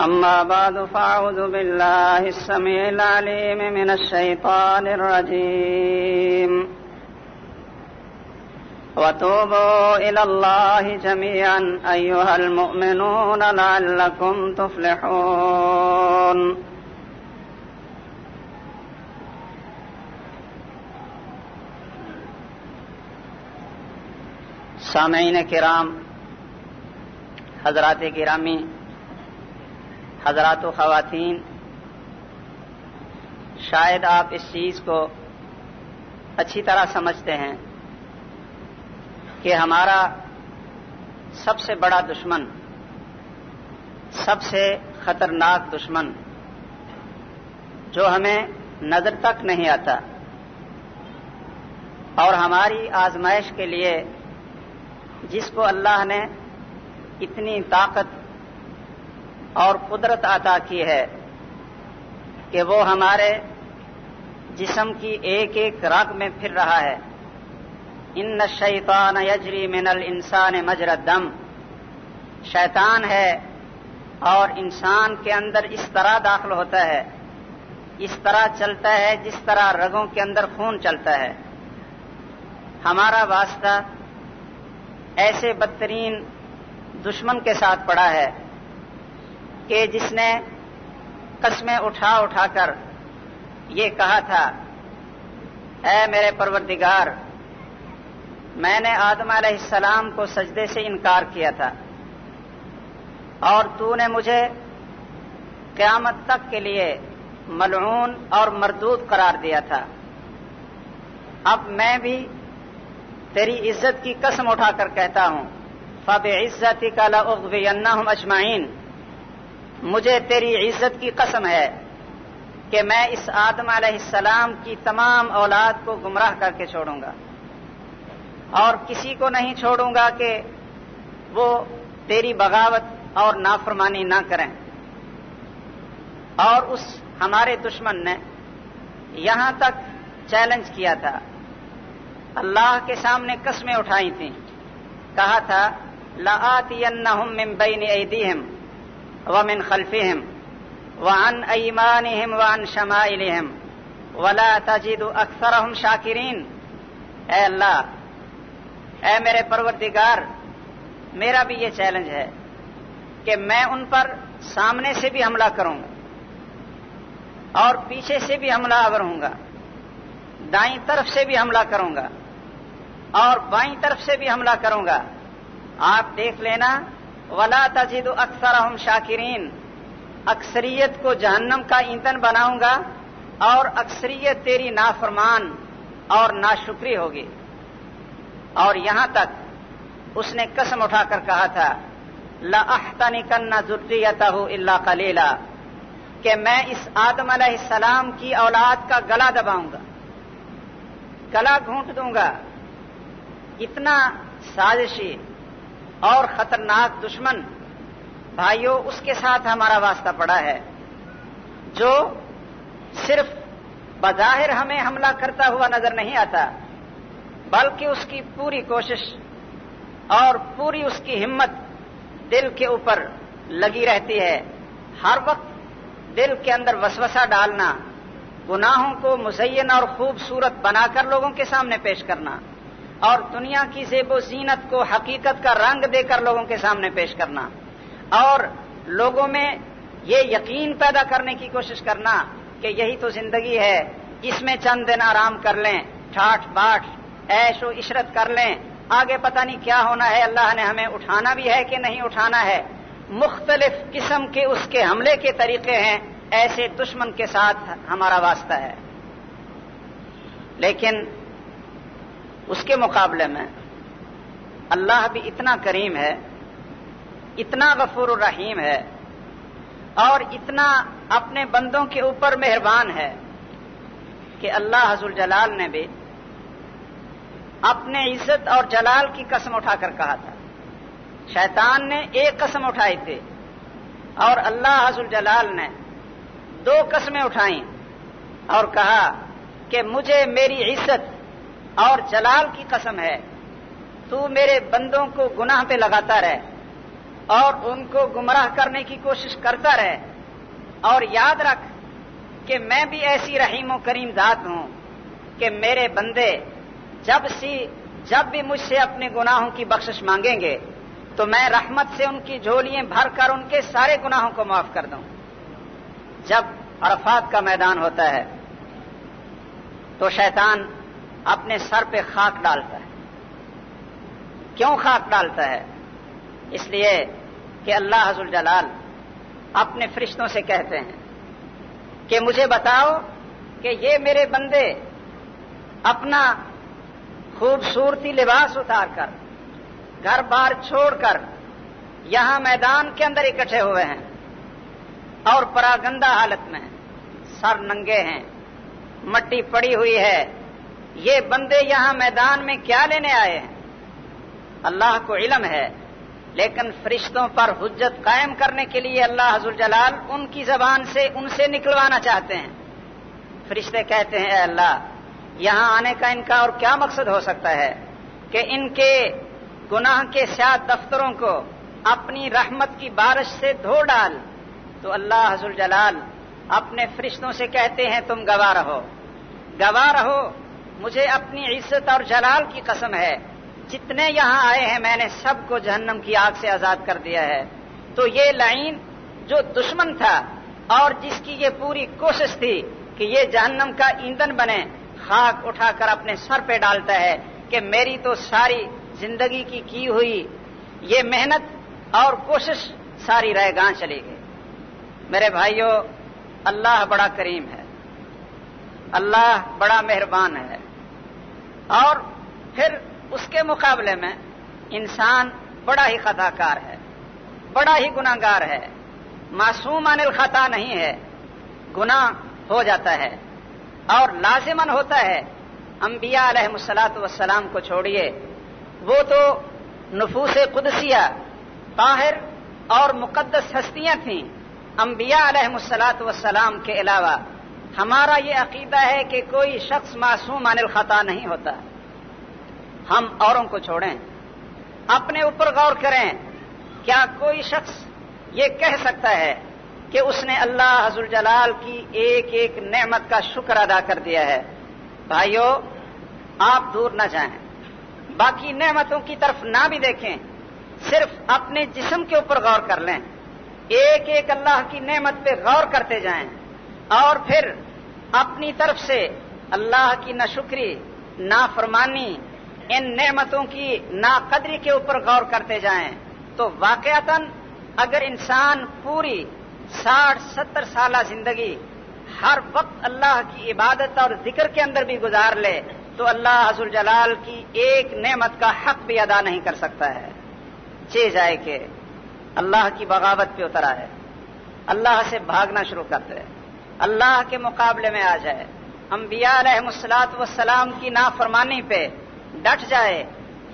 أما بعد، فأعوذ بالله السميع العليم من الشيطان الرجيم. وتوبوا إلى الله جميعا، أيها المؤمنون، لعلكم تفلحون. سامعین کرام، حضرات گرامی حضرات و خواتین، شاید آپ اس چیز کو اچھی طرح سمجھتے ہیں کہ ہمارا سب سے بڑا دشمن، سب سے خطرناک دشمن جو ہمیں نظر تک نہیں آتا اور ہماری آزمائش کے لیے جس کو اللہ نے اتنی طاقت اور قدرت عطا کی ہے کہ وہ ہمارے جسم کی ایک ایک رگ میں پھر رہا ہے۔ ان شیطان یجری من الانسان مجر دم شیطان ہے اور انسان کے اندر اس طرح داخل ہوتا ہے، اس طرح چلتا ہے جس طرح رگوں کے اندر خون چلتا ہے۔ ہمارا واسطہ ایسے بدترین دشمن کے ساتھ پڑا ہے۔ کہ جس نے قسمیں اٹھا اٹھا کر یہ کہا تھا، اے میرے پروردگار، میں نے آدم علیہ السلام کو سجدے سے انکار کیا تھا اور تو نے مجھے قیامت تک کے لیے ملعون اور مردود قرار دیا تھا۔ اب میں بھی تیری عزت کی قسم اٹھا کر کہتا ہوں فب عزتی کا لغ اجمعین۔ مجھے تیری عزت کی قسم ہے کہ میں اس آدم علیہ السلام کی تمام اولاد کو گمراہ کر کے چھوڑوں گا۔ اور کسی کو نہیں چھوڑوں گا کہ وہ تیری بغاوت اور نافرمانی نہ کریں۔ اور اس ہمارے دشمن نے یہاں تک چیلنج کیا تھا۔ اللہ کے سامنے قسمیں اٹھائی تھیں۔ کہا تھا لآتینہم من بین ایدیہم ومن خلفہم وعن ایمانہم وعن شمائلہم ولا تجد اکثرہم شاکرین اے اللہ، اے میرے پروردگار، میرا بھی یہ چیلنج ہے کہ میں ان پر سامنے سے بھی حملہ کروں گا اور پیچھے سے بھی حملہ آور ہوں گا، دائیں طرف سے بھی حملہ کروں گا اور بائیں طرف سے بھی حملہ کروں گا۔ آپ دیکھ لینا ولا تجید اکثر ہم شاکرین۔ اکثریت کو جہنم کا ایندھن بناؤں گا اور اکثریت تیری نافرمان اور ناشکری ہوگی۔ اور یہاں تک اس نے قسم اٹھا کر کہا تھا لاحتنی کنہ ضروریت اللہ کلیلہ کہ میں اس آدم علیہ السلام کی اولاد کا گلا دباؤں گا، گلا گھونٹ دوں گا۔ اتنا سازشی اور خطرناک دشمن بھائیوں اس کے ساتھ ہمارا واسطہ پڑا ہے، جو صرف بظاہر ہمیں حملہ کرتا ہوا نظر نہیں آتا، بلکہ اس کی پوری کوشش اور پوری اس کی ہمت دل کے اوپر لگی رہتی ہے۔ ہر وقت دل کے اندر وسوسہ ڈالنا، گناہوں کو مزین اور خوبصورت بنا کر لوگوں کے سامنے پیش کرنا۔ اور دنیا کی زیب و زینت کو حقیقت کا رنگ دے کر لوگوں کے سامنے پیش کرنا اور لوگوں میں یہ یقین پیدا کرنے کی کوشش کرنا کہ یہی تو زندگی ہے، اس میں چند دن آرام کر لیں ٹھاٹ باٹ ایش و عشرت کر لیں۔ آگے پتہ نہیں کیا ہونا ہے، اللہ نے ہمیں اٹھانا بھی ہے کہ نہیں اٹھانا ہے۔ مختلف قسم کے اس کے حملے کے طریقے ہیں، ایسے دشمن کے ساتھ ہمارا واسطہ ہے۔ لیکن اس کے مقابلے میں اللہ بھی اتنا کریم ہے، اتنا غفور الرحیم ہے، اور اتنا اپنے بندوں کے اوپر مہربان ہے کہ اللہ حضر جلال نے بھی اپنے عزت اور جلال کی قسم اٹھا کر کہا تھا۔ شیطان نے ایک قسم اٹھائی تھی اور اللہ حضر جلال نے دو قسمیں اٹھائیں اور کہا کہ مجھے میری عزت اور جلال کی قسم ہے، تو میرے بندوں کو گناہ پہ لگاتا رہے اور ان کو گمراہ کرنے کی کوشش کرتا رہے۔ اور یاد رکھ کہ میں بھی ایسی رحیم و کریم ذات ہوں کہ میرے بندے جب سی، جب بھی مجھ سے اپنے گناہوں کی بخشش مانگیں گے، تو میں رحمت سے ان کی جھولیاں بھر کر ان کے سارے گناہوں کو معاف کر دوں۔ جب عرفات کا میدان ہوتا ہے، تو شیطان اپنے سر پہ خاک ڈالتا ہے۔ کیوں خاک ڈالتا ہے؟ اس لیے کہ اللہ حضر جلال اپنے فرشتوں سے کہتے ہیں کہ مجھے بتاؤ کہ یہ میرے بندے اپنا خوبصورتی لباس اتار کر، گھر بار چھوڑ کر یہاں میدان کے اندر اکٹھے ہوئے ہیں اور پراگندہ حالت میں سر ننگے ہیں، مٹی پڑی ہوئی ہے یہ بندے یہاں میدان میں کیا لینے آئے ہیں؟ اللہ کو علم ہے، لیکن فرشتوں پر حجت قائم کرنے کے لیے اللہ حضر جلال ان کی زبان سے ان سے نکلوانا چاہتے ہیں۔ فرشتے کہتے ہیں، اے اللہ، یہاں آنے کا ان کا اور کیا مقصد ہو سکتا ہے؟ کہ ان کے گناہ کے سیاہ دفتروں کو اپنی رحمت کی بارش سے دھو ڈال۔ تو اللہ حضر جلال اپنے فرشتوں سے کہتے ہیں، تم گواہ رہو۔ گواہ رہو مجھے اپنی عزت اور جلال کی قسم ہے۔ جتنے یہاں آئے ہیں، میں نے سب کو جہنم کی آگ سے آزاد کر دیا ہے۔ تو یہ لائن جو دشمن تھا اور جس کی یہ پوری کوشش تھی کہ یہ جہنم کا ایندھن بنے، خاک اٹھا کر اپنے سر پہ ڈالتا ہے کہ میری تو ساری زندگی کی کی ہوئی یہ محنت اور کوشش ساری رہ گاہ چلی گئی۔ میرے بھائیوں اللہ بڑا کریم ہے۔ اللہ بڑا مہربان ہے۔ اور پھر اس کے مقابلے میں انسان بڑا ہی خطا کار ہے، بڑا ہی گناگار ہے۔ معصوم عن الخطا نہیں ہے، گناہ ہو جاتا ہے۔ اور لازمن ہوتا ہے، انبیاء علیہ مسلاط وسلام کو چھوڑیے۔ وہ تو نفوس قدسیہ، طاہر اور مقدس ہستیاں تھیں۔ انبیاء علیہ مسلاط وسلام کے علاوہ ہمارا یہ عقیدہ ہے کہ کوئی شخص معصوم عن الخطا نہیں ہوتا۔ ہم اوروں کو چھوڑیں۔ اپنے اوپر غور کریں۔ کیا کوئی شخص یہ کہہ سکتا ہے کہ اس نے اللہ حضر جلال کی ایک ایک نعمت کا شکر ادا کر دیا ہے؟ بھائیوں آپ دور نہ جائیں۔ باقی نعمتوں کی طرف نہ بھی دیکھیں۔ صرف اپنے جسم کے اوپر غور کر لیں۔ ایک ایک اللہ کی نعمت پہ غور کرتے جائیں۔ اور پھر اپنی طرف سے اللہ کی نہ شکری نہ فرمانی ان نعمتوں کی ناقدری کے اوپر غور کرتے جائیں۔ تو واقعتا اگر انسان پوری ساٹھ، ستر سالہ زندگی ہر وقت اللہ کی عبادت اور ذکر کے اندر بھی گزار لے، تو اللہ حضر جلال کی ایک نعمت کا حق بھی ادا نہیں کر سکتا ہے۔ چے جائے کہ اللہ کی بغاوت پہ اترا ہے اللہ سے بھاگنا شروع کر دے اللہ کے مقابلے میں آ جائے۔ انبیاء علیہ مسلاط وسلام کی نافرمانی پہ ڈٹ جائے۔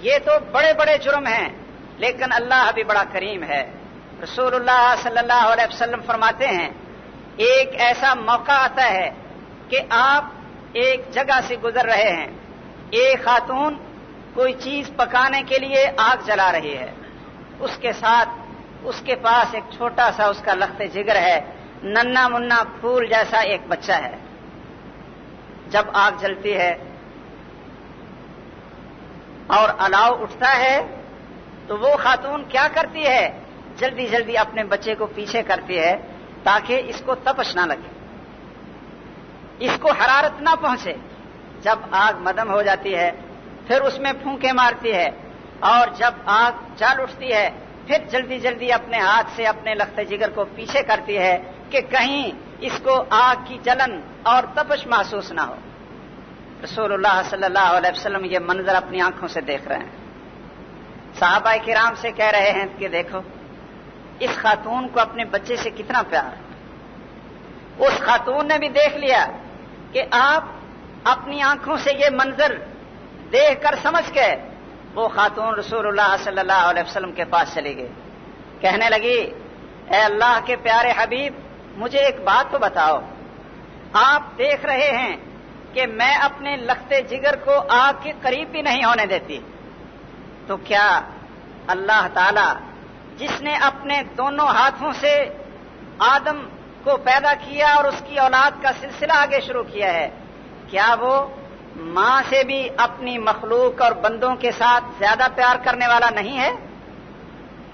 یہ تو بڑے بڑے جرم ہیں، لیکن اللہ بھی بڑا کریم ہے۔ رسول اللہ صلی اللہ علیہ وسلم فرماتے ہیں، ایک ایسا موقع آتا ہے کہ آپ ایک جگہ سے گزر رہے ہیں۔ ایک خاتون کوئی چیز پکانے کے لیے آگ جلا رہی ہے۔ اس کے ساتھ، اس کے پاس ایک چھوٹا سا اس کا لخت جگر ہے۔ ننا منا پھول جیسا ایک بچہ ہے۔ جب آگ جلتی ہے اور الاؤ اٹھتا ہے تو وہ خاتون کیا کرتی ہے؟ جلدی جلدی اپنے بچے کو پیچھے کرتی ہے تاکہ اس کو تپش نہ لگے۔ اس کو حرارت نہ پہنچے۔ جب آگ مدم ہو جاتی ہے، پھر اس میں پھونکے مارتی ہے۔ اور جب آگ جل اٹھتی ہے، پھر جلدی جلدی اپنے ہاتھ سے اپنے لخت جگر کو پیچھے کرتی ہے۔ کہ کہیں اس کو آگ کی جلن اور تپش محسوس نہ ہو۔ رسول اللہ صلی اللہ علیہ وسلم یہ منظر اپنی آنکھوں سے دیکھ رہے ہیں۔ صحابہ کرام سے کہہ رہے ہیں کہ دیکھو، اس خاتون کو اپنے بچے سے کتنا پیار۔ ہے اس خاتون نے بھی دیکھ لیا کہ آپ اپنی آنکھوں سے یہ منظر دیکھ کر سمجھ کے وہ خاتون رسول اللہ صلی اللہ علیہ وسلم کے پاس چلی گئی۔ کہنے لگی، اے اللہ کے پیارے حبیب مجھے ایک بات تو بتاؤ۔ آپ دیکھ رہے ہیں کہ میں اپنے لگتے جگر کو آگ کے قریب بھی نہیں ہونے دیتی۔ تو کیا اللہ تعالی جس نے اپنے دونوں ہاتھوں سے آدم کو پیدا کیا اور اس کی اولاد کا سلسلہ آگے شروع کیا ہے، کیا وہ ماں سے بھی اپنی مخلوق اور بندوں کے ساتھ زیادہ پیار کرنے والا نہیں ہے؟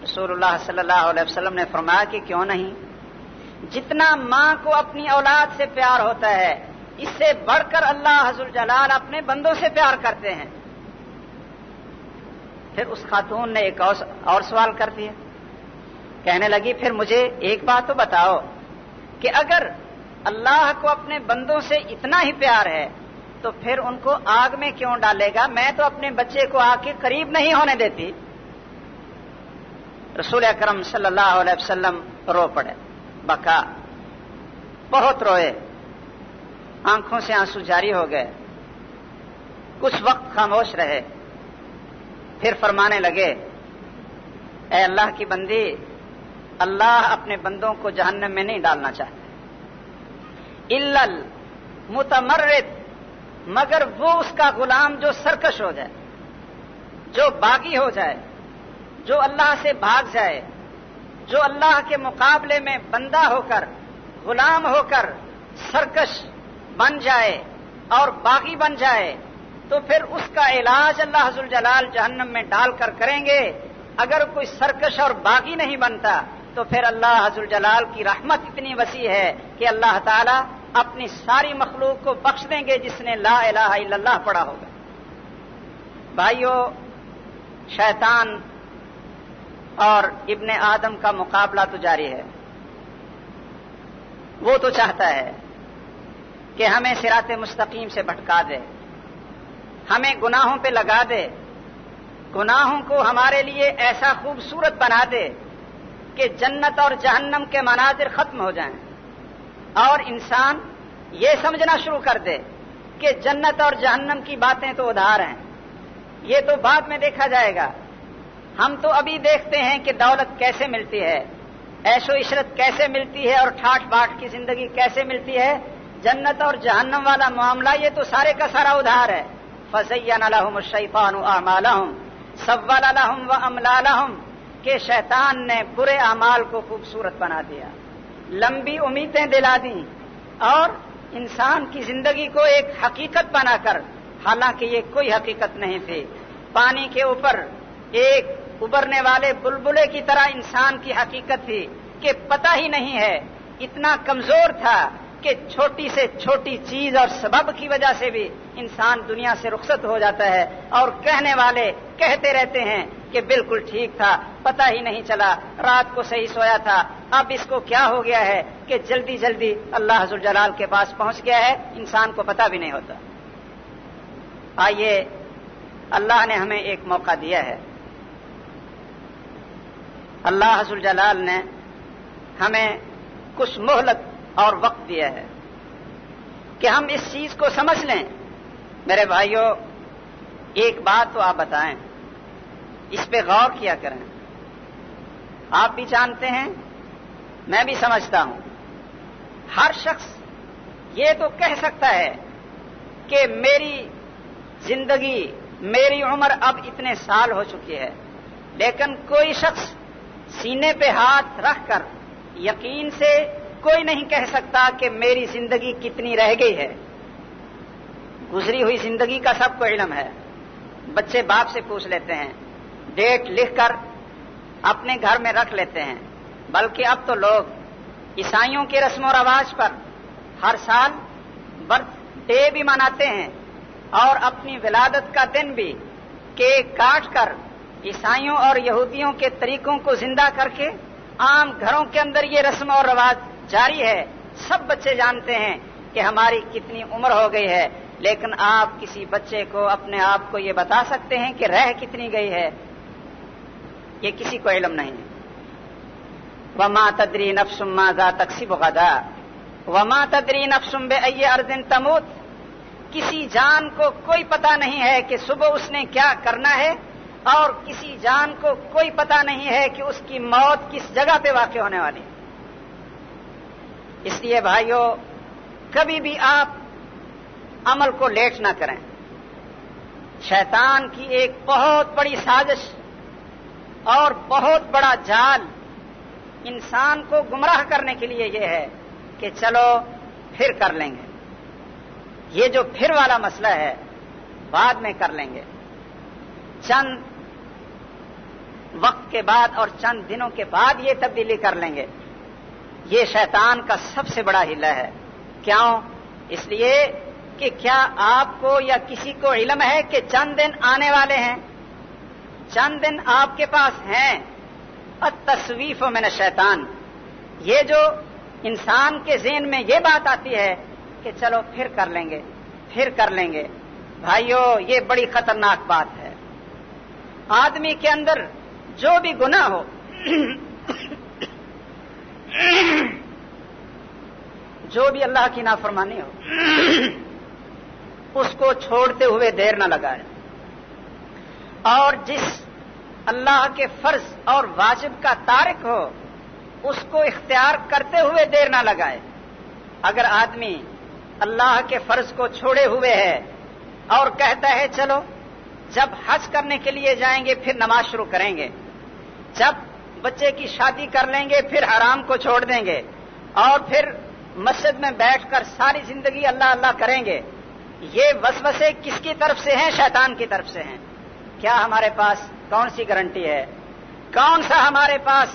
رسول اللہ صلی اللہ علیہ وسلم نے فرمایا کہ کیوں نہیں؟ جتنا ماں کو اپنی اولاد سے پیار ہوتا ہے، اس سے بڑھ کر اللہ حضر جلال اپنے بندوں سے پیار کرتے ہیں۔ پھر اس خاتون نے ایک اور سوال کر دیا۔ کہنے لگی، پھر مجھے ایک بات تو بتاؤ کہ اگر اللہ کو اپنے بندوں سے اتنا ہی پیار ہے، تو پھر ان کو آگ میں کیوں ڈالے گا؟ میں تو اپنے بچے کو آگ کے قریب نہیں ہونے دیتی۔ رسول اکرم صلی اللہ علیہ وسلم رو پڑے۔ بکا۔ بہت روئے۔ آنکھوں سے آنسو جاری ہو گئے۔ کچھ وقت خاموش رہے۔ پھر فرمانے لگے، اے اللہ کی بندی، اللہ اپنے بندوں کو جہنم میں نہیں ڈالنا چاہتے الل متمرد مگر وہ اس کا غلام جو سرکش ہو جائے، جو باغی ہو جائے، جو اللہ سے بھاگ جائے۔ جو اللہ کے مقابلے میں بندہ ہو کر، غلام ہو کر سرکش بن جائے اور باغی بن جائے، تو پھر اس کا علاج اللہ حضر جلال جہنم میں ڈال کر کریں گے۔ اگر کوئی سرکش اور باغی نہیں بنتا، تو پھر اللہ حضر جلال کی رحمت اتنی وسیع ہے کہ اللہ تعالیٰ اپنی ساری مخلوق کو بخش دیں گے جس نے لا الہ الا اللہ پڑھا ہوگا۔ بھائیو، شیطان اور ابن آدم کا مقابلہ تو جاری ہے۔ وہ تو چاہتا ہے کہ ہمیں سرات مستقیم سے بھٹکا دے، ہمیں گناہوں پہ لگا دے، گناہوں کو ہمارے لیے ایسا خوبصورت بنا دے کہ جنت اور جہنم کے مناظر ختم ہو جائیں۔ اور انسان یہ سمجھنا شروع کر دے کہ جنت اور جہنم کی باتیں تو ادھار ہیں۔ یہ تو بعد میں دیکھا جائے گا۔ ہم تو ابھی دیکھتے ہیں کہ دولت کیسے ملتی ہے ایشو عشرت کیسے ملتی ہے اور ٹھاٹ باٹ کی زندگی کیسے ملتی ہے۔ جنت اور جہنم والا معاملہ یہ تو سارے کا سارا ادھار ہے۔ فضین الحم الشیفان اعمالحم سول الحم و املالحم کے شیطان نے برے اعمال کو خوبصورت بنا دیا۔ لمبی امیدیں دلا دیں اور انسان کی زندگی کو ایک حقیقت بنا کر، حالانکہ یہ کوئی حقیقت نہیں تھی، پانی کے اوپر ایک ابھرنے والے بلبلے کی طرح انسان کی حقیقت تھی کہ پتہ ہی نہیں ہے، اتنا کمزور تھا کہ چھوٹی سے چھوٹی چیز اور سبب کی وجہ سے بھی انسان دنیا سے رخصت ہو جاتا ہے اور کہنے والے کہتے رہتے ہیں کہ بالکل ٹھیک تھا، پتہ ہی نہیں چلا، رات کو صحیح سویا تھا۔ اب اس کو کیا ہو گیا ہے کہ جلدی جلدی اللہ حضر جلال کے پاس پہنچ گیا ہے، انسان کو پتہ بھی نہیں ہوتا۔ آئیے، اللہ نے ہمیں ایک موقع دیا ہے۔ اللہ حضر جلال نے ہمیں کچھ مہلت اور وقت دیا ہے کہ ہم اس چیز کو سمجھ لیں۔ میرے بھائیوں، ایک بات تو آپ بتائیں، اس پہ غور کیا کریں۔ آپ بھی جانتے ہیں، میں بھی سمجھتا ہوں۔ ہر شخص یہ تو کہہ سکتا ہے کہ میری زندگی، میری عمر اب اتنے سال ہو چکی ہے، لیکن کوئی شخص سینے پہ ہاتھ رکھ کر یقین سے کوئی نہیں کہہ سکتا کہ میری زندگی کتنی رہ گئی ہے۔ گزری ہوئی زندگی کا سب کو علم ہے۔ بچے باپ سے پوچھ لیتے ہیں۔ ڈیٹ لکھ کر اپنے گھر میں رکھ لیتے ہیں۔ بلکہ اب تو لوگ عیسائیوں کے رسم و رواج پر ہر سال برتھ ڈے بھی مناتے ہیں اور اپنی ولادت کا دن بھی کیک کاٹ کر عیسائیوں اور یہودیوں کے طریقوں کو زندہ کر کے عام گھروں کے اندر یہ رسم اور رواج جاری ہے۔ سب بچے جانتے ہیں کہ ہماری کتنی عمر ہو گئی ہے، لیکن آپ کسی بچے کو اپنے آپ کو یہ بتا سکتے ہیں کہ رہ کتنی گئی ہے۔ یہ کسی کو علم نہیں۔ وما تدری نفسم ذا تقسیب غدا۔ وما تدری نفسم بے اردن تموت۔ کسی جان کو کوئی پتا نہیں ہے کہ صبح اس نے کیا کرنا ہے۔ اور کسی جان کو کوئی پتا نہیں ہے کہ اس کی موت کس جگہ پہ واقع ہونے والی۔ اس لیے بھائیوں کبھی بھی آپ عمل کو لیٹ نہ کریں۔ شیطان کی ایک بہت بڑی سازش اور بہت بڑا جال انسان کو گمراہ کرنے کے لیے یہ ہے کہ چلو پھر کر لیں گے۔ یہ جو پھر والا مسئلہ ہے، بعد میں کر لیں گے۔ چند وقت کے بعد اور چند دنوں کے بعد یہ تبدیلی کر لیں گے۔ یہ شیطان کا سب سے بڑا ہلا ہے۔ کیوں؟ اس لیے کہ کیا آپ کو یا کسی کو علم ہے کہ چند دن آنے والے ہیں؟ چند دن آپ کے پاس ہیں۔ تصویف میں نے شیطان یہ جو انسان کے ذہن میں یہ بات آتی ہے کہ چلو پھر کر لیں گے، پھر کر لیں گے۔ بھائیو، یہ بڑی خطرناک بات ہے۔ آدمی کے اندر جو بھی گناہ ہو۔ جو بھی اللہ کی نافرمانی ہو، اس کو چھوڑتے ہوئے دیر نہ لگائے۔ اور جس اللہ کے فرض اور واجب کا تارک ہو، اس کو اختیار کرتے ہوئے دیر نہ لگائے۔ اگر آدمی اللہ کے فرض کو چھوڑے ہوئے ہے اور کہتا ہے، چلو، جب حج کرنے کے لیے جائیں گے، پھر نماز شروع کریں گے۔ جب بچے کی شادی کر لیں گے، پھر حرام کو چھوڑ دیں گے۔ اور پھر مسجد میں بیٹھ کر ساری زندگی اللہ اللہ کریں گے۔ یہ وسوسے کس کی طرف سے ہیں؟ شیطان کی طرف سے ہیں۔ کیا ہمارے پاس کون سی گارنٹی ہے؟ کون سا ہمارے پاس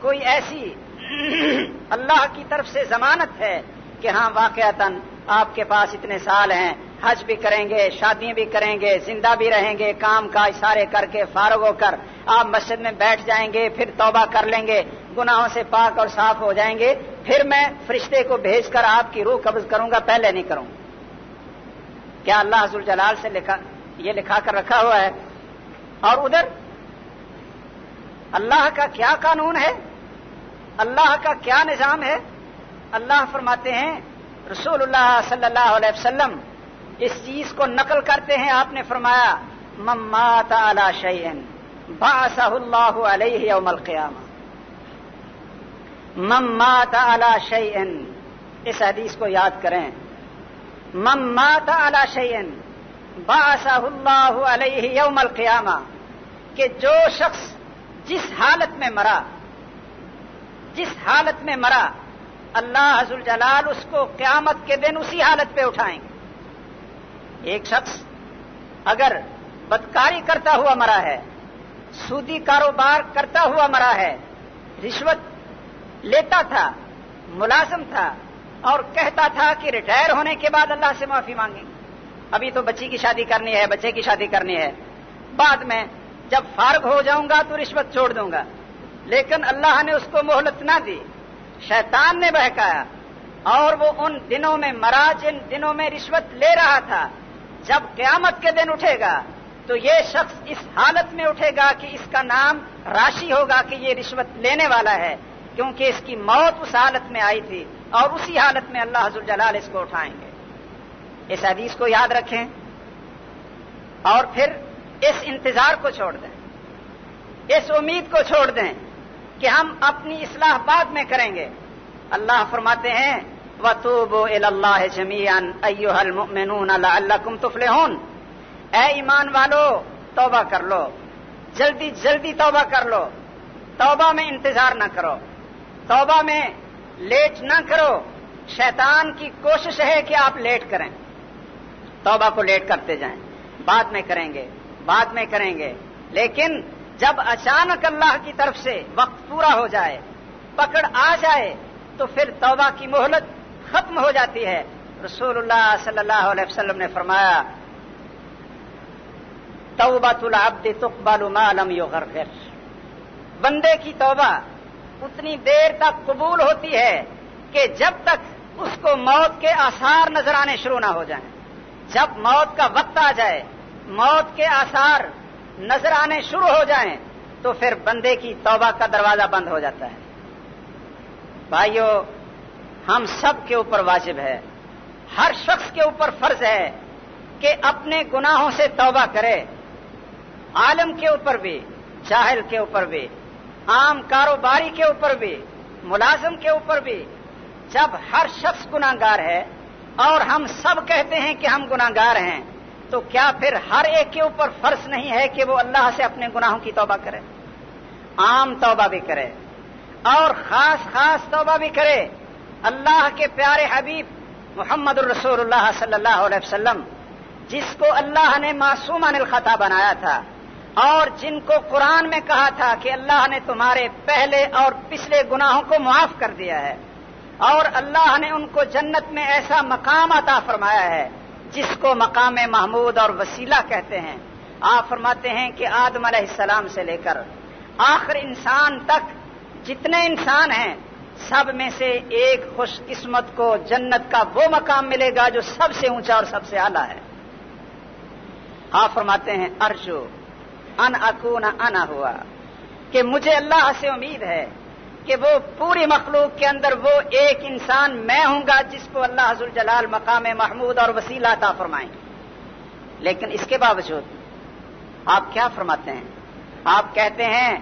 کوئی ایسی اللہ کی طرف سے ضمانت ہے کہ ہاں واقعات آپ کے پاس اتنے سال ہیں، حج بھی کریں گے، شادیاں بھی کریں گے، زندہ بھی رہیں گے، کام کا اشارے کر کے فارغ ہو کر آپ مسجد میں بیٹھ جائیں گے، پھر توبہ کر لیں گے، گناہوں سے پاک اور صاف ہو جائیں گے، پھر میں فرشتے کو بھیج کر آپ کی روح قبض کروں گا، پہلے نہیں کروں۔ کیا اللہ حضر جلال سے لکھا، یہ لکھا کر رکھا ہوا ہے؟ اور ادھر، اللہ کا کیا قانون ہے؟ اللہ کا کیا نظام ہے؟ اللہ فرماتے ہیں رسول اللہ صلی اللہ علیہ وسلم اس چیز کو نقل کرتے ہیں، آپ نے فرمایا ممات علی شعین باسہ اللہ علیہ یوم القیامہ. ممات علی شعین اس حدیث کو یاد کریں۔ ممات علی شعین باسہ اللہ علیہ یوم القیامہ، کہ جو شخص جس حالت میں مرا، جس حالت میں مرا اللہ حضر جلال اس کو قیامت کے دن اسی حالت پہ اٹھائیں گے۔ ایک شخص اگر بدکاری کرتا ہوا مرا ہے، سودی کاروبار کرتا ہوا مرا ہے، رشوت لیتا تھا، ملازم تھا اور کہتا تھا کہ ریٹائر ہونے کے بعد اللہ سے معافی مانگیں۔ ابھی تو بچی کی شادی کرنی ہے، بچے کی شادی کرنی ہے۔ بعد میں جب فارغ ہو جاؤں گا تو رشوت چھوڑ دوں گا۔ لیکن اللہ نے اس کو مہلت نہ دی۔ شیطان نے بہکایا اور وہ ان دنوں میں مرا جن دنوں میں رشوت لے رہا تھا۔ جب قیامت کے دن اٹھے گا، تو یہ شخص اس حالت میں اٹھے گا کہ اس کا نام راشی ہوگا کہ یہ رشوت لینے والا ہے، کیونکہ اس کی موت اس حالت میں آئی تھی اور اسی حالت میں اللہ حضر جلال اس کو اٹھائیں گے۔ اس حدیث کو یاد رکھیں۔ اور پھر اس انتظار کو چھوڑ دیں۔ اس امید کو چھوڑ دیں۔ کہ ہم اپنی اصلاح بعد میں کریں گے۔ اللہ فرماتے ہیں، وتوبوا الى الله جميعا ايها المؤمنون لعلكم تفلحون۔ اے ایمان والو، توبہ کر لو۔ جلدی جلدی توبہ کر لو۔ توبہ میں انتظار نہ کرو۔ توبہ میں لیٹ نہ کرو۔ شیطان کی کوشش ہے کہ آپ لیٹ کریں۔ توبہ کو لیٹ کرتے جائیں۔ بعد میں کریں گے۔ بعد میں کریں گے۔ لیکن جب اچانک اللہ کی طرف سے وقت پورا ہو جائے، پکڑ آ جائے، تو پھر توبہ کی مہلت ختم ہو جاتی ہے۔ رسول اللہ صلی اللہ علیہ وسلم نے فرمایا توبہ تقبل ما لم یغرغر۔ بندے کی توبہ اتنی دیر تک قبول ہوتی ہے کہ جب تک اس کو موت کے آثار نظر آنے شروع نہ ہو جائیں۔ جب موت کا وقت آ جائے، موت کے آثار نظر آنے شروع ہو جائیں تو پھر بندے کی توبہ کا دروازہ بند ہو جاتا ہے۔ بھائیو، ہم سب کے اوپر واجب ہے، ہر شخص کے اوپر فرض ہے کہ اپنے گناہوں سے توبہ کرے۔ عالم کے اوپر بھی، جاہل کے اوپر بھی، عام کاروباری کے اوپر بھی، ملازم کے اوپر بھی۔ جب ہر شخص گناگار ہے اور ہم سب کہتے ہیں کہ ہم گناگار ہیں تو کیا پھر ہر ایک کے اوپر فرض نہیں ہے کہ وہ اللہ سے اپنے گناہوں کی توبہ کرے؟ عام توبہ بھی کرے اور خاص خاص توبہ بھی کرے۔ اللہ کے پیارے حبیب محمد الرسول اللہ صلی اللہ علیہ وسلم، جس کو اللہ نے معصوم الخطا بنایا تھا اور جن کو قرآن میں کہا تھا کہ اللہ نے تمہارے پہلے اور پچھلے گناہوں کو معاف کر دیا ہے اور اللہ نے ان کو جنت میں ایسا مقام عطا فرمایا ہے جس کو مقام محمود اور وسیلہ کہتے ہیں، آپ فرماتے ہیں کہ آدم علیہ السلام سے لے کر آخر انسان تک جتنے انسان ہیں، سب میں سے ایک خوش قسمت کو جنت کا وہ مقام ملے گا جو سب سے اونچا اور سب سے اعلیٰ ہے۔ آپ فرماتے ہیں، ارجو، ان اکون انا ہوا، کہ مجھے اللہ سے امید ہے کہ وہ پوری مخلوق کے اندر وہ ایک انسان میں ہوں گا جس کو اللہ حضر جلال مقام محمود اور وسیلہ عطا فرمائیں۔ لیکن اس کے باوجود آپ کیا فرماتے ہیں؟ آپ کہتے ہیں،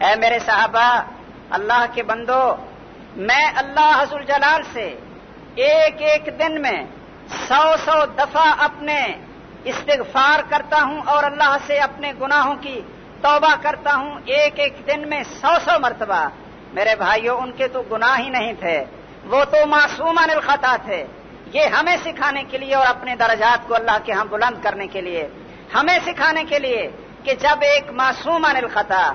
اے میرے صحابہ، اللہ کے بندو، میں اللہ حضر جلال سے ایک ایک دن میں سو سو دفعہ اپنے استغفار کرتا ہوں اور اللہ سے اپنے گناہوں کی توبہ کرتا ہوں۔ ایک ایک دن میں سو سو مرتبہ میرے بھائیوں ان کے تو گناہ ہی نہیں تھے۔ وہ تو معصوم الخطا تھے۔ یہ ہمیں سکھانے کے لیے اور اپنے درجات کو اللہ کے ہاں بلند کرنے کے لیے۔ ہمیں سکھانے کے لیے کہ جب ایک معصوم الخطا،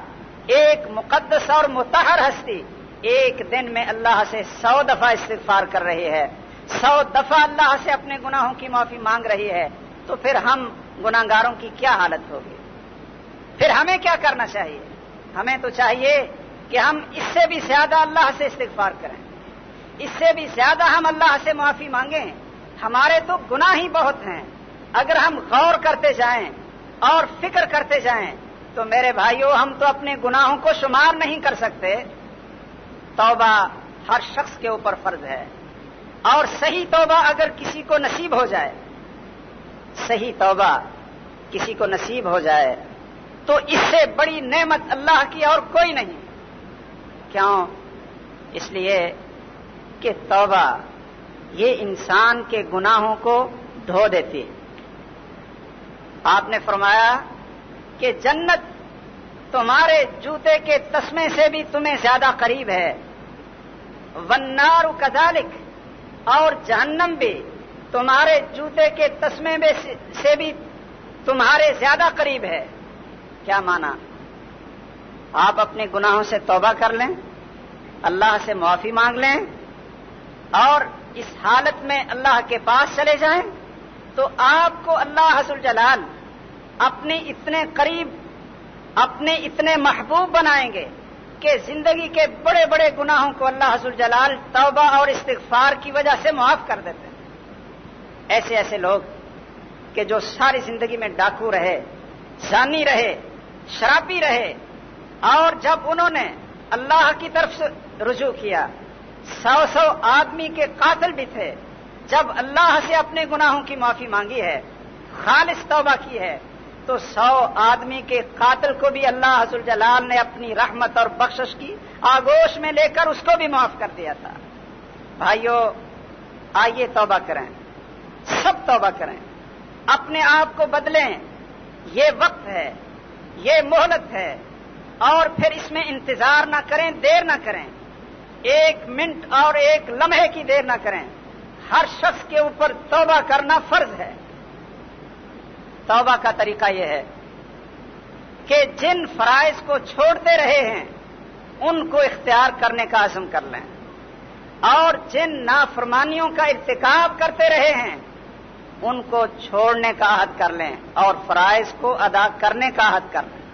ایک مقدس اور متحر ہستی ایک دن میں اللہ سے سو دفعہ استغفار کر رہی ہے، سو دفعہ اللہ سے اپنے گناہوں کی معافی مانگ رہی ہے، تو پھر ہم گناگاروں کی کیا حالت ہوگی؟ پھر ہمیں کیا کرنا چاہیے؟ ہمیں تو چاہیے کہ ہم اس سے بھی زیادہ اللہ سے استغفار کریں۔ اس سے بھی زیادہ ہم اللہ سے معافی مانگیں۔ ہمارے تو گناہ ہی بہت ہیں۔ اگر ہم غور کرتے جائیں اور فکر کرتے جائیں تو میرے بھائیوں ہم تو اپنے گناہوں کو شمار نہیں کر سکتے۔ توبہ ہر شخص کے اوپر فرض ہے۔ اور صحیح توبہ اگر کسی کو نصیب ہو جائے، صحیح توبہ کسی کو نصیب ہو جائے، تو اس سے بڑی نعمت اللہ کی اور کوئی نہیں۔ کیوں؟ اس لیے کہ توبہ یہ انسان کے گناہوں کو دھو دیتی آپ نے فرمایا کہ جنت تمہارے جوتے کے تسمے سے بھی تمہیں زیادہ قریب ہے۔ ونار کدالک اور جہنم بھی تمہارے جوتے کے تسمے میں سے بھی تمہارے زیادہ قریب ہے۔ کیا مانا؟ آپ اپنے گناہوں سے توبہ کر لیں، اللہ سے معافی مانگ لیں، اور اس حالت میں اللہ کے پاس چلے جائیں تو آپ کو اللہ حضر جلال اپنے اتنے قریب، اپنے اتنے محبوب بنائیں گے کہ زندگی کے بڑے بڑے گناہوں کو اللہ حضر جلال توبہ اور استغفار کی وجہ سے معاف کر دیتے ہیں۔ ایسے ایسے لوگ کہ جو ساری زندگی میں ڈاکو رہے جانی رہے، شرابی رہے اور جب انہوں نے اللہ کی طرف سے رجوع کیا، سو سو آدمی کے قاتل بھی تھے۔ جب اللہ سے اپنے گناہوں کی معافی مانگی ہے، خالص توبہ کی ہے، تو سو آدمی کے قاتل کو بھی اللہ حضر جلال نے اپنی رحمت اور بخشش کی، آگوش میں لے کر اس کو بھی معاف کر دیا تھا۔ بھائیوں آئیے توبہ کریں۔ سب توبہ کریں۔ اپنے آپ کو بدلیں۔ یہ وقت ہے، یہ مہلت ہے۔ اور پھر اس میں انتظار نہ کریں، دیر نہ کریں۔ ایک منٹ اور ایک لمحے کی دیر نہ کریں۔ ہر شخص کے اوپر توبہ کرنا فرض ہے۔ توبہ کا طریقہ یہ ہے کہ جن فرائض کو چھوڑتے رہے ہیں، ان کو اختیار کرنے کا عزم کر لیں۔ اور جن نافرمانیوں کا ارتکاب کرتے رہے ہیں، ان کو چھوڑنے کا عہد کر لیں اور فرائض کو ادا کرنے کا عہد کر لیں۔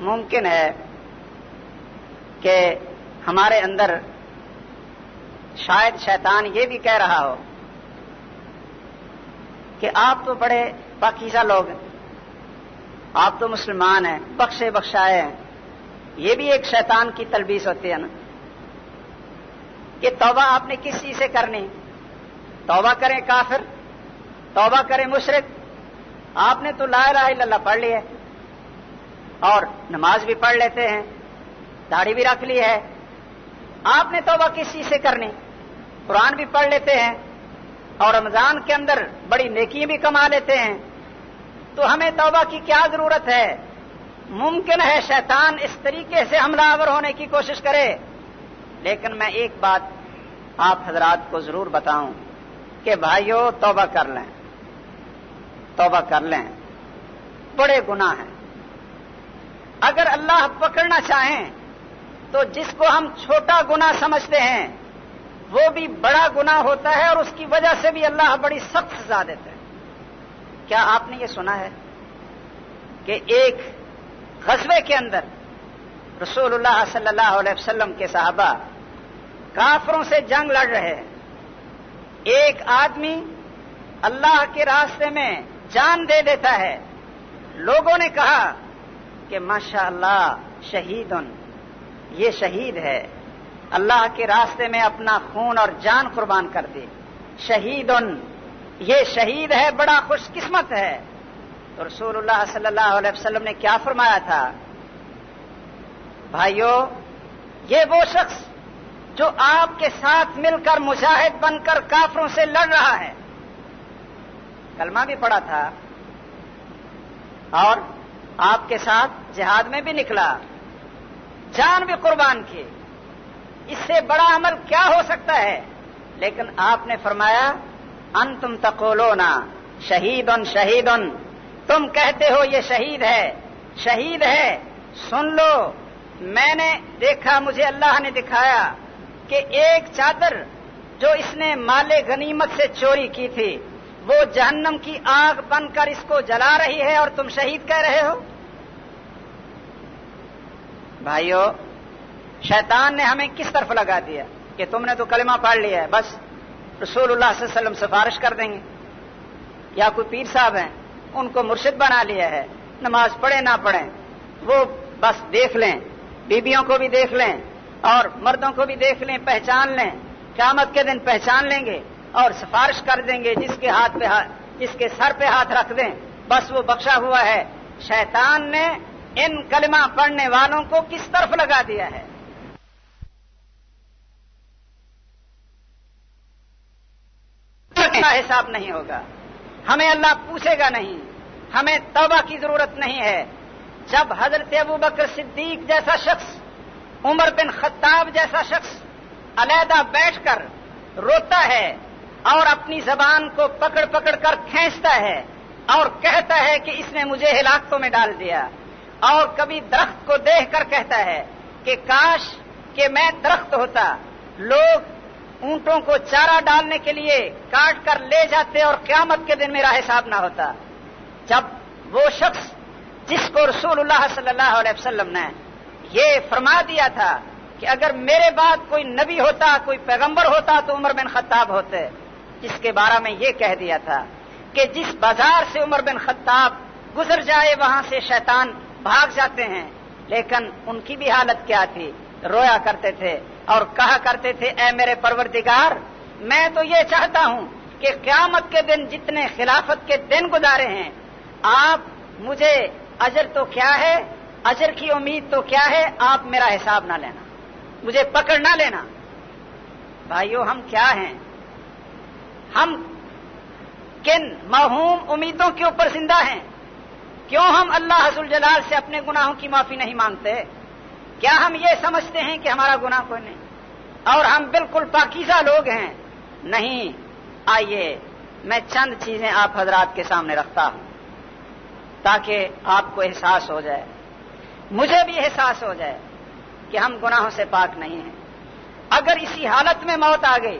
ممکن ہے کہ ہمارے اندر شاید شیطان یہ بھی کہہ رہا ہو کہ آپ تو بڑے پاکیزہ لوگ ہیں، آپ تو مسلمان ہیں، بخشے بخشائے ہیں۔ یہ بھی ایک شیطان کی تلبیس ہوتی ہے نا۔ کہ توبہ آپ نے کس چیز سے کرنی؟ توبہ کریں کافر، توبہ کریں مشرق آپ نے تو لا الہ الا اللہ پڑھ لی ہے۔ اور نماز بھی پڑھ لیتے ہیں، داڑھی بھی رکھ لی ہے۔ آپ نے توبہ کس چیز سے کرنی؟ قرآن بھی پڑھ لیتے ہیں اور رمضان کے اندر بڑی نیکی بھی کما لیتے ہیں۔ تو ہمیں توبہ کی کیا ضرورت ہے؟ ممکن ہے شیطان اس طریقے سے حملہ آور ہونے کی کوشش کرے، لیکن میں ایک بات آپ حضرات کو ضرور بتاؤں کہ بھائیوں توبہ کر لیں۔ توبہ کر لیں۔ بڑے گناہ ہیں۔ اگر اللہ پکڑنا چاہیں تو جس کو ہم چھوٹا گنا سمجھتے ہیں، وہ بھی بڑا گنا ہوتا ہے اور اس کی وجہ سے بھی اللہ بڑی سخت سزا دیتے ہیں کیا آپ نے یہ سنا ہے کہ ایک غزبے کے اندر رسول اللہ صلی اللہ علیہ وسلم کے صحابہ کافروں سے جنگ لڑ رہے ہیں۔ ایک آدمی اللہ کے راستے میں جان دے دیتا ہے۔ لوگوں نے کہا کہ ماشاء اللہ شہید یہ شہید ہے۔ اللہ کے راستے میں اپنا خون اور جان قربان کر دے۔ شہید یہ شہید ہے، بڑا خوش قسمت ہے۔ تو رسول اللہ صلی اللہ علیہ وسلم نے کیا فرمایا تھا؟ بھائیوں یہ وہ شخص جو آپ کے ساتھ مل کر مجاہد بن کر کافروں سے لڑ رہا ہے۔ کلمہ بھی پڑا تھا۔ اور آپ کے ساتھ جہاد میں بھی نکلا، جان بھی قربان کی۔ اس سے بڑا عمل کیا ہو سکتا ہے؟ لیکن آپ نے فرمایا ان تم تقولو نا تم کہتے ہو یہ شہید ہے شہید ہے۔ سن لو، میں نے دیکھا، مجھے اللہ نے دکھایا کہ ایک چادر جو اس نے مال غنیمت سے چوری کی تھی وہ جہنم کی آگ بن کر اس کو جلا رہی ہے اور تم شہید کہہ رہے ہو؟ بھائیو، شیطان نے ہمیں کس طرف لگا دیا؟ کہ تم نے تو کلمہ پڑھ لیا ہے، بس رسول اللہ صلی اللہ علیہ وسلم سفارش کر دیں گے۔ یا کوئی پیر صاحب ہیں، ان کو مرشد بنا لیا ہے، نماز پڑھے نہ پڑھیں، وہ بس دیکھ لیں، بیبیوں کو بھی دیکھ لیں اور مردوں کو بھی دیکھ لیں، پہچان لیں، قیامت کے دن پہچان لیں گے۔ اور سفارش کر دیں گے جس کے ہاتھ پہ ہاتھ جس کے سر پہ ہاتھ رکھ دیں۔ بس وہ بخشا ہوا ہے۔ شیطان نے ان کلمہ پڑھنے والوں کو کس طرف لگا دیا ہے؟ حساب نہیں ہوگا۔ ہمیں اللہ پوچھے گا نہیں۔ ہمیں توبہ کی ضرورت نہیں ہے۔ جب حضرت ابو بکر صدیق جیسا شخص، عمر بن خطاب جیسا شخص علیحدہ بیٹھ کر روتا ہے اور اپنی زبان کو پکڑ پکڑ کر کھینچتا ہے اور کہتا ہے کہ اس نے مجھے ہلاکتوں میں ڈال دیا۔ اور کبھی درخت کو دیکھ کر کہتا ہے کہ کاش کہ میں درخت ہوتا۔ لوگ اونٹوں کو چارہ ڈالنے کے لیے کاٹ کر لے جاتے اور قیامت کے دن میرا حساب نہ ہوتا۔ جب وہ شخص جس کو رسول اللہ صلی اللہ علیہ وسلم نے یہ فرما دیا تھا کہ اگر میرے بعد کوئی نبی ہوتا، کوئی پیغمبر ہوتا تو عمر بن خطاب ہوتے۔ جس کے بارے میں یہ کہہ دیا تھا کہ جس بازار سے عمر بن خطاب گزر جائے، وہاں سے شیطان بھاگ جاتے ہیں۔ لیکن ان کی بھی حالت کیا تھی؟ رویا کرتے تھے اور کہا کرتے تھے، اے میرے پروردگار، میں تو یہ چاہتا ہوں کہ قیامت کے دن جتنے خلافت کے دن گزارے ہیں، آپ مجھے اجر تو کیا ہے؟ اجر کی امید تو کیا ہے؟ آپ میرا حساب نہ لینا، مجھے پکڑ نہ لینا۔ بھائیو، ہم کیا ہیں؟ ہم کن مہوم امیدوں کے اوپر زندہ ہیں؟ کیوں ہم اللہ حضل جلال سے اپنے گناہوں کی معافی نہیں مانگتے؟ کیا ہم یہ سمجھتے ہیں کہ ہمارا گناہ کوئی نہیں؟ اور ہم بالکل پاکیزہ لوگ ہیں۔ نہیں، آئیے میں چند چیزیں آپ حضرات کے سامنے رکھتا ہوں تاکہ آپ کو احساس ہو جائے۔ مجھے بھی احساس ہو جائے کہ ہم گناہوں سے پاک نہیں ہیں۔ اگر اسی حالت میں موت آ گئی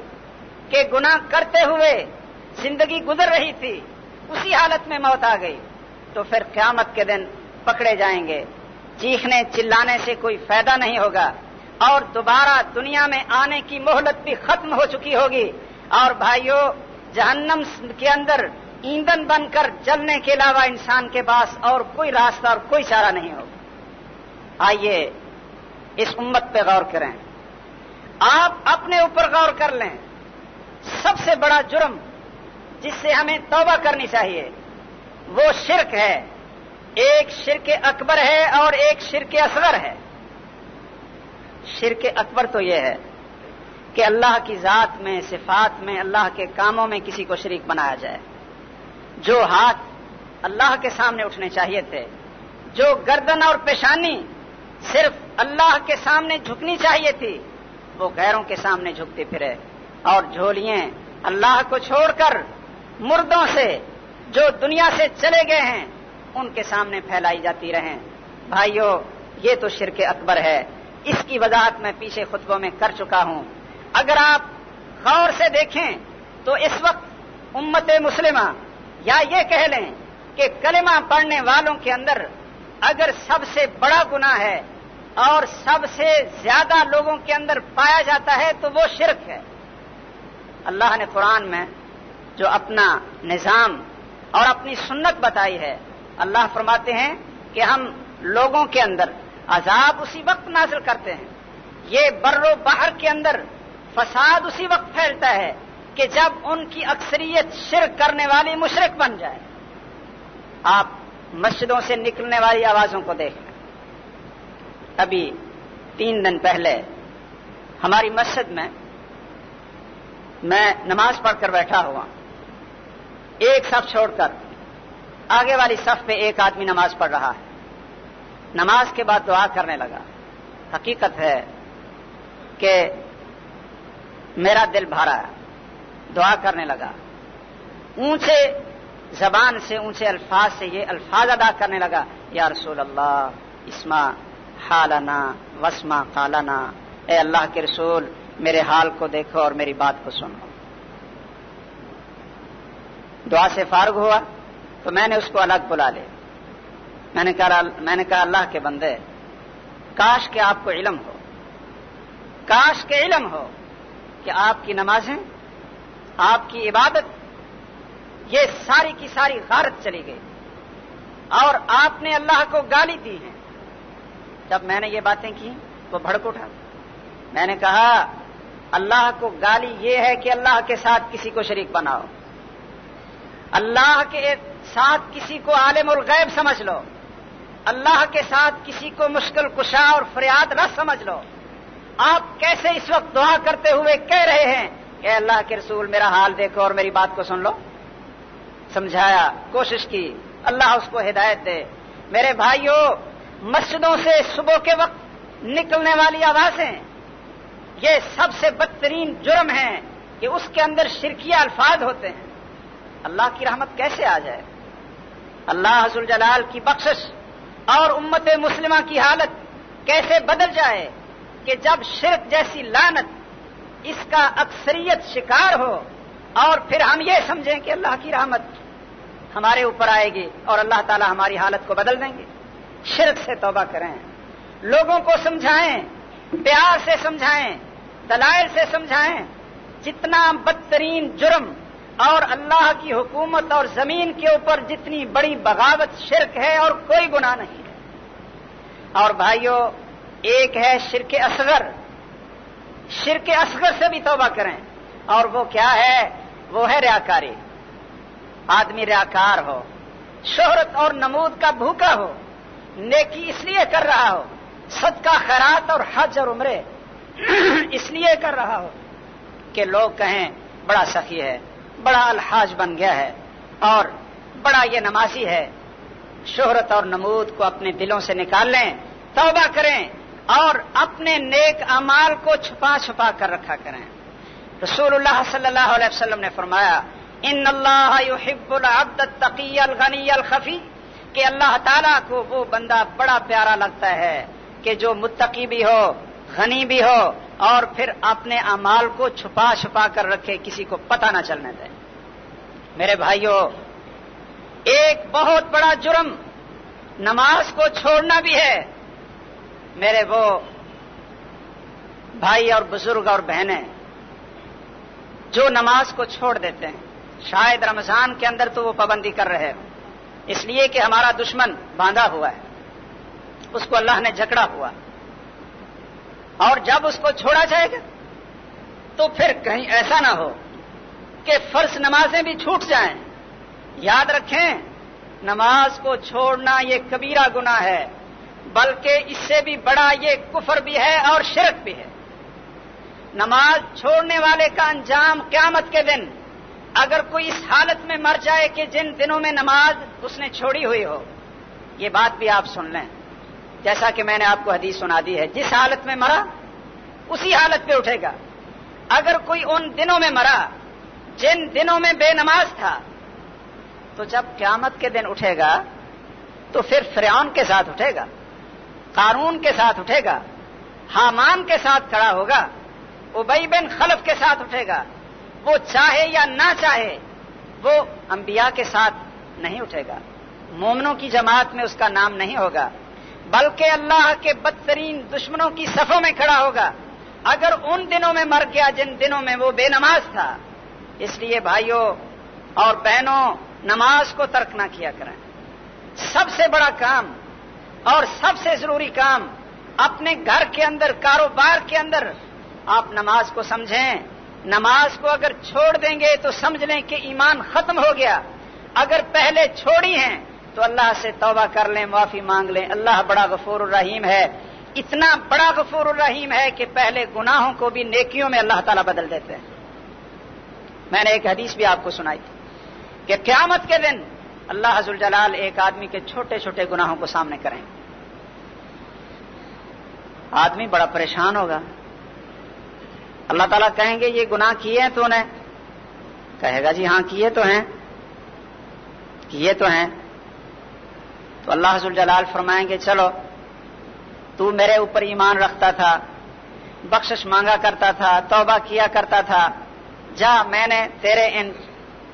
کہ گناہ کرتے ہوئے زندگی گزر رہی تھی، اسی حالت میں موت آ گئی۔ تو پھر قیامت کے دن پکڑے جائیں گے۔ چیخنے، چلانے سے کوئی فائدہ نہیں ہوگا۔ اور دوبارہ دنیا میں آنے کی مہلت بھی ختم ہو چکی ہوگی۔ اور بھائیوں جہنم کے اندر ایندھن بن کر جلنے کے علاوہ انسان کے پاس اور کوئی راستہ اور کوئی چارہ نہیں ہوگا۔ آئیے، اس امت پہ غور کریں۔ آپ اپنے اوپر غور کر لیں۔ سب سے بڑا جرم جس سے ہمیں توبہ کرنی چاہیے، وہ شرک ہے۔ ایک شرک اکبر ہے اور ایک شرک اصغر ہے۔ شرک اکبر تو یہ ہے کہ اللہ کی ذات میں، صفات میں، اللہ کے کاموں میں کسی کو شریک بنایا جائے۔ جو ہاتھ اللہ کے سامنے اٹھنے چاہیے تھے، جو گردن اور پیشانی صرف اللہ کے سامنے جھکنی چاہیے تھی، وہ غیروں کے سامنے جھکتے پھرے۔ اور جھولیے اللہ کو چھوڑ کر مردوں سے جو دنیا سے چلے گئے ہیں، ان کے سامنے پھیلائی جاتی رہیں۔ بھائیوں یہ تو شرک اکبر ہے۔ اس کی وضاحت میں پیچھے خطبوں میں کر چکا ہوں۔ اگر آپ غور سے دیکھیں تو اس وقت امت مسلمہ، یا یہ کہہ لیں کہ کلمہ پڑھنے والوں کے اندر اگر سب سے بڑا گنا ہے اور سب سے زیادہ لوگوں کے اندر پایا جاتا ہے تو وہ شرک ہے۔ اللہ نے قرآن میں جو اپنا نظام اور اپنی سنت بتائی ہے، اللہ فرماتے ہیں کہ ہم لوگوں کے اندر عذاب اسی وقت نازل کرتے ہیں۔ یہ بر و بہر کے اندر فساد اسی وقت پھیلتا ہے کہ جب ان کی اکثریت شرک کرنے والی مشرق بن جائے۔ آپ مسجدوں سے نکلنے والی آوازوں کو دیکھ۔ لیں ابھی تین دن پہلے ہماری مسجد میں میں نماز پڑھ کر بیٹھا ہوا۔ ایک صف چھوڑ کر آگے والی صف پہ ایک آدمی نماز پڑھ رہا ہے۔ نماز کے بعد دعا کرنے لگا۔ حقیقت ہے کہ میرا دل بھارا دعا کرنے لگا۔ اونچے زبان سے، اونچے الفاظ سے یہ الفاظ ادا کرنے لگا، یا رسول اللہ اسما حالنا وسما کالنا اے اللہ کے رسول میرے حال کو دیکھو اور میری بات کو سنو۔ دعا سے فارغ ہوا تو میں نے اس کو الگ بلا لے میں نے کہا، میں نے کہا، اللہ کے بندے، کاش کے آپ کو علم ہو۔ کاش کے علم ہو کہ آپ کی نمازیں، آپ کی عبادت، یہ ساری کی ساری غارت چلی گئی۔ اور آپ نے اللہ کو گالی دی ہے۔ جب میں نے یہ باتیں کی تو بھڑک اٹھا۔ میں نے کہا اللہ کو گالی یہ ہے کہ اللہ کے ساتھ کسی کو شریک بناؤ۔ اللہ کے ساتھ کسی کو عالم الغیب سمجھ لو۔ اللہ کے ساتھ کسی کو مشکل کشا اور فریاد نہ سمجھ لو۔ آپ کیسے اس وقت دعا کرتے ہوئے کہہ رہے ہیں کہ اللہ کے رسول، میرا حال دیکھو اور میری بات کو سن لو۔ سمجھایا، کوشش کی۔ اللہ اس کو ہدایت دے۔ میرے بھائیوں مسجدوں سے صبح کے وقت نکلنے والی آوازیں۔ یہ سب سے بدترین جرم ہے کہ اس کے اندر شرکیہ الفاظ ہوتے ہیں۔ اللہ کی رحمت کیسے آ جائے؟ اللہ حضر جلال کی بخشش اور امت مسلمہ کی حالت کیسے بدل جائے کہ جب شرک جیسی لانت اس کا اکثریت شکار ہو اور پھر ہم یہ سمجھیں کہ اللہ کی رحمت ہمارے اوپر آئے گی اور اللہ تعالی ہماری حالت کو بدل دیں گے۔ شرک سے توبہ کریں۔ لوگوں کو سمجھائیں، پیار سے سمجھائیں۔ دلائل سے سمجھائیں جتنا بدترین جرم اور اللہ کی حکومت اور زمین کے اوپر جتنی بڑی بغاوت شرک ہے اور کوئی گناہ نہیں ہے۔ اور بھائیوں ایک ہے شرک اصغر۔ شرک اصغر سے بھی توبہ کریں۔ اور وہ کیا ہے؟ وہ ہے ریاکاری۔ آدمی ریاکار ہو، شہرت اور نمود کا بھوکا ہو، نیکی اس لیے کر رہا ہو، صدقہ کا خیرات اور حج اور عمرے۔ اس لیے کر رہا ہو کہ لوگ کہیں بڑا سخی ہے، بڑا الحاظ بن گیا ہے اور بڑا یہ نمازی ہے۔ شہرت اور نمود کو اپنے دلوں سے نکال لیں، توبہ کریں اور اپنے نیک امال کو چھپا چھپا کر رکھا کریں۔ رسول اللہ صلی اللہ علیہ وسلم نے فرمایا، ان اللہ يحب العبد التقی الغنی الخفی کہ اللہ تعالیٰ کو وہ بندہ بڑا پیارا لگتا ہے کہ جو متقی بھی ہو غنی بھی ہو اور پھر اپنے امال کو چھپا چھپا کر رکھے، کسی کو پتہ نہ چلنے دے۔ میرے بھائیوں ایک بہت بڑا جرم نماز کو چھوڑنا بھی ہے۔ میرے وہ بھائی اور بزرگ اور بہنیں جو نماز کو چھوڑ دیتے ہیں، شاید رمضان کے اندر تو وہ پابندی کر رہے ہو اس لیے کہ ہمارا دشمن باندھا ہوا ہے، اس کو اللہ نے جکڑا ہوا۔ اور جب اس کو چھوڑا جائے گا تو پھر کہیں ایسا نہ ہو کہ فرض نمازیں بھی چھوٹ جائیں۔ یاد رکھیں، نماز کو چھوڑنا یہ کبیرہ گنا ہے، بلکہ اس سے بھی بڑا یہ کفر بھی ہے اور شرک بھی ہے۔ نماز چھوڑنے والے کا انجام قیامت کے دن، اگر کوئی اس حالت میں مر جائے کہ جن دنوں میں نماز اس نے چھوڑی ہوئی ہو، یہ بات بھی آپ سن لیں۔ جیسا کہ میں نے آپ کو حدیث سنا دی ہے، جس حالت میں مرا، اسی حالت پہ اٹھے گا۔ اگر کوئی ان دنوں میں مرا، جن دنوں میں بے نماز تھا، تو جب قیامت کے دن اٹھے گا، تو پھر فریون کے ساتھ اٹھے گا، قارون کے ساتھ اٹھے گا، حامان کے ساتھ کھڑا ہوگا، ابئی بن خلف کے ساتھ اٹھے گا۔ وہ چاہے یا نہ چاہے، وہ انبیاء کے ساتھ نہیں اٹھے گا۔ مومنوں کی جماعت میں اس کا نام نہیں ہوگا۔ بلکہ اللہ کے بدترین دشمنوں کی صفوں میں کھڑا ہوگا۔ اگر ان دنوں میں مر گیا جن دنوں میں وہ بے نماز تھا۔ اس لیے بھائیوں اور بہنوں، نماز کو ترک نہ کیا کریں۔ سب سے بڑا کام اور سب سے ضروری کام اپنے گھر کے اندر، کاروبار کے اندر آپ نماز کو سمجھیں۔ نماز کو اگر چھوڑ دیں گے تو سمجھ لیں کہ ایمان ختم ہو گیا۔ اگر پہلے چھوڑی ہیں تو اللہ سے توبہ کر لیں، معافی مانگ لیں۔ اللہ بڑا غفور الرحیم ہے۔ اتنا بڑا غفور الرحیم ہے کہ پہلے گناہوں کو بھی نیکیوں میں اللہ تعالیٰ بدل دیتے ہیں۔ میں نے ایک حدیث بھی آپ کو سنائی تھی کہ قیامت کے دن اللہ حضر جلال ایک آدمی کے چھوٹے چھوٹے گناہوں کو سامنے کریں آدمی بڑا پریشان ہوگا۔ اللہ تعالیٰ کہیں گے، یہ گناہ کیے ہیں تو نے؟ کہے گا جی ہاں کیے تو ہیں۔ کیے تو ہیں۔ تو اللہ حضر جلال فرمائیں گے، چلو، تو میرے اوپر ایمان رکھتا تھا، بخشش مانگا کرتا تھا، توبہ کیا کرتا تھا، جا، میں نے تیرے ان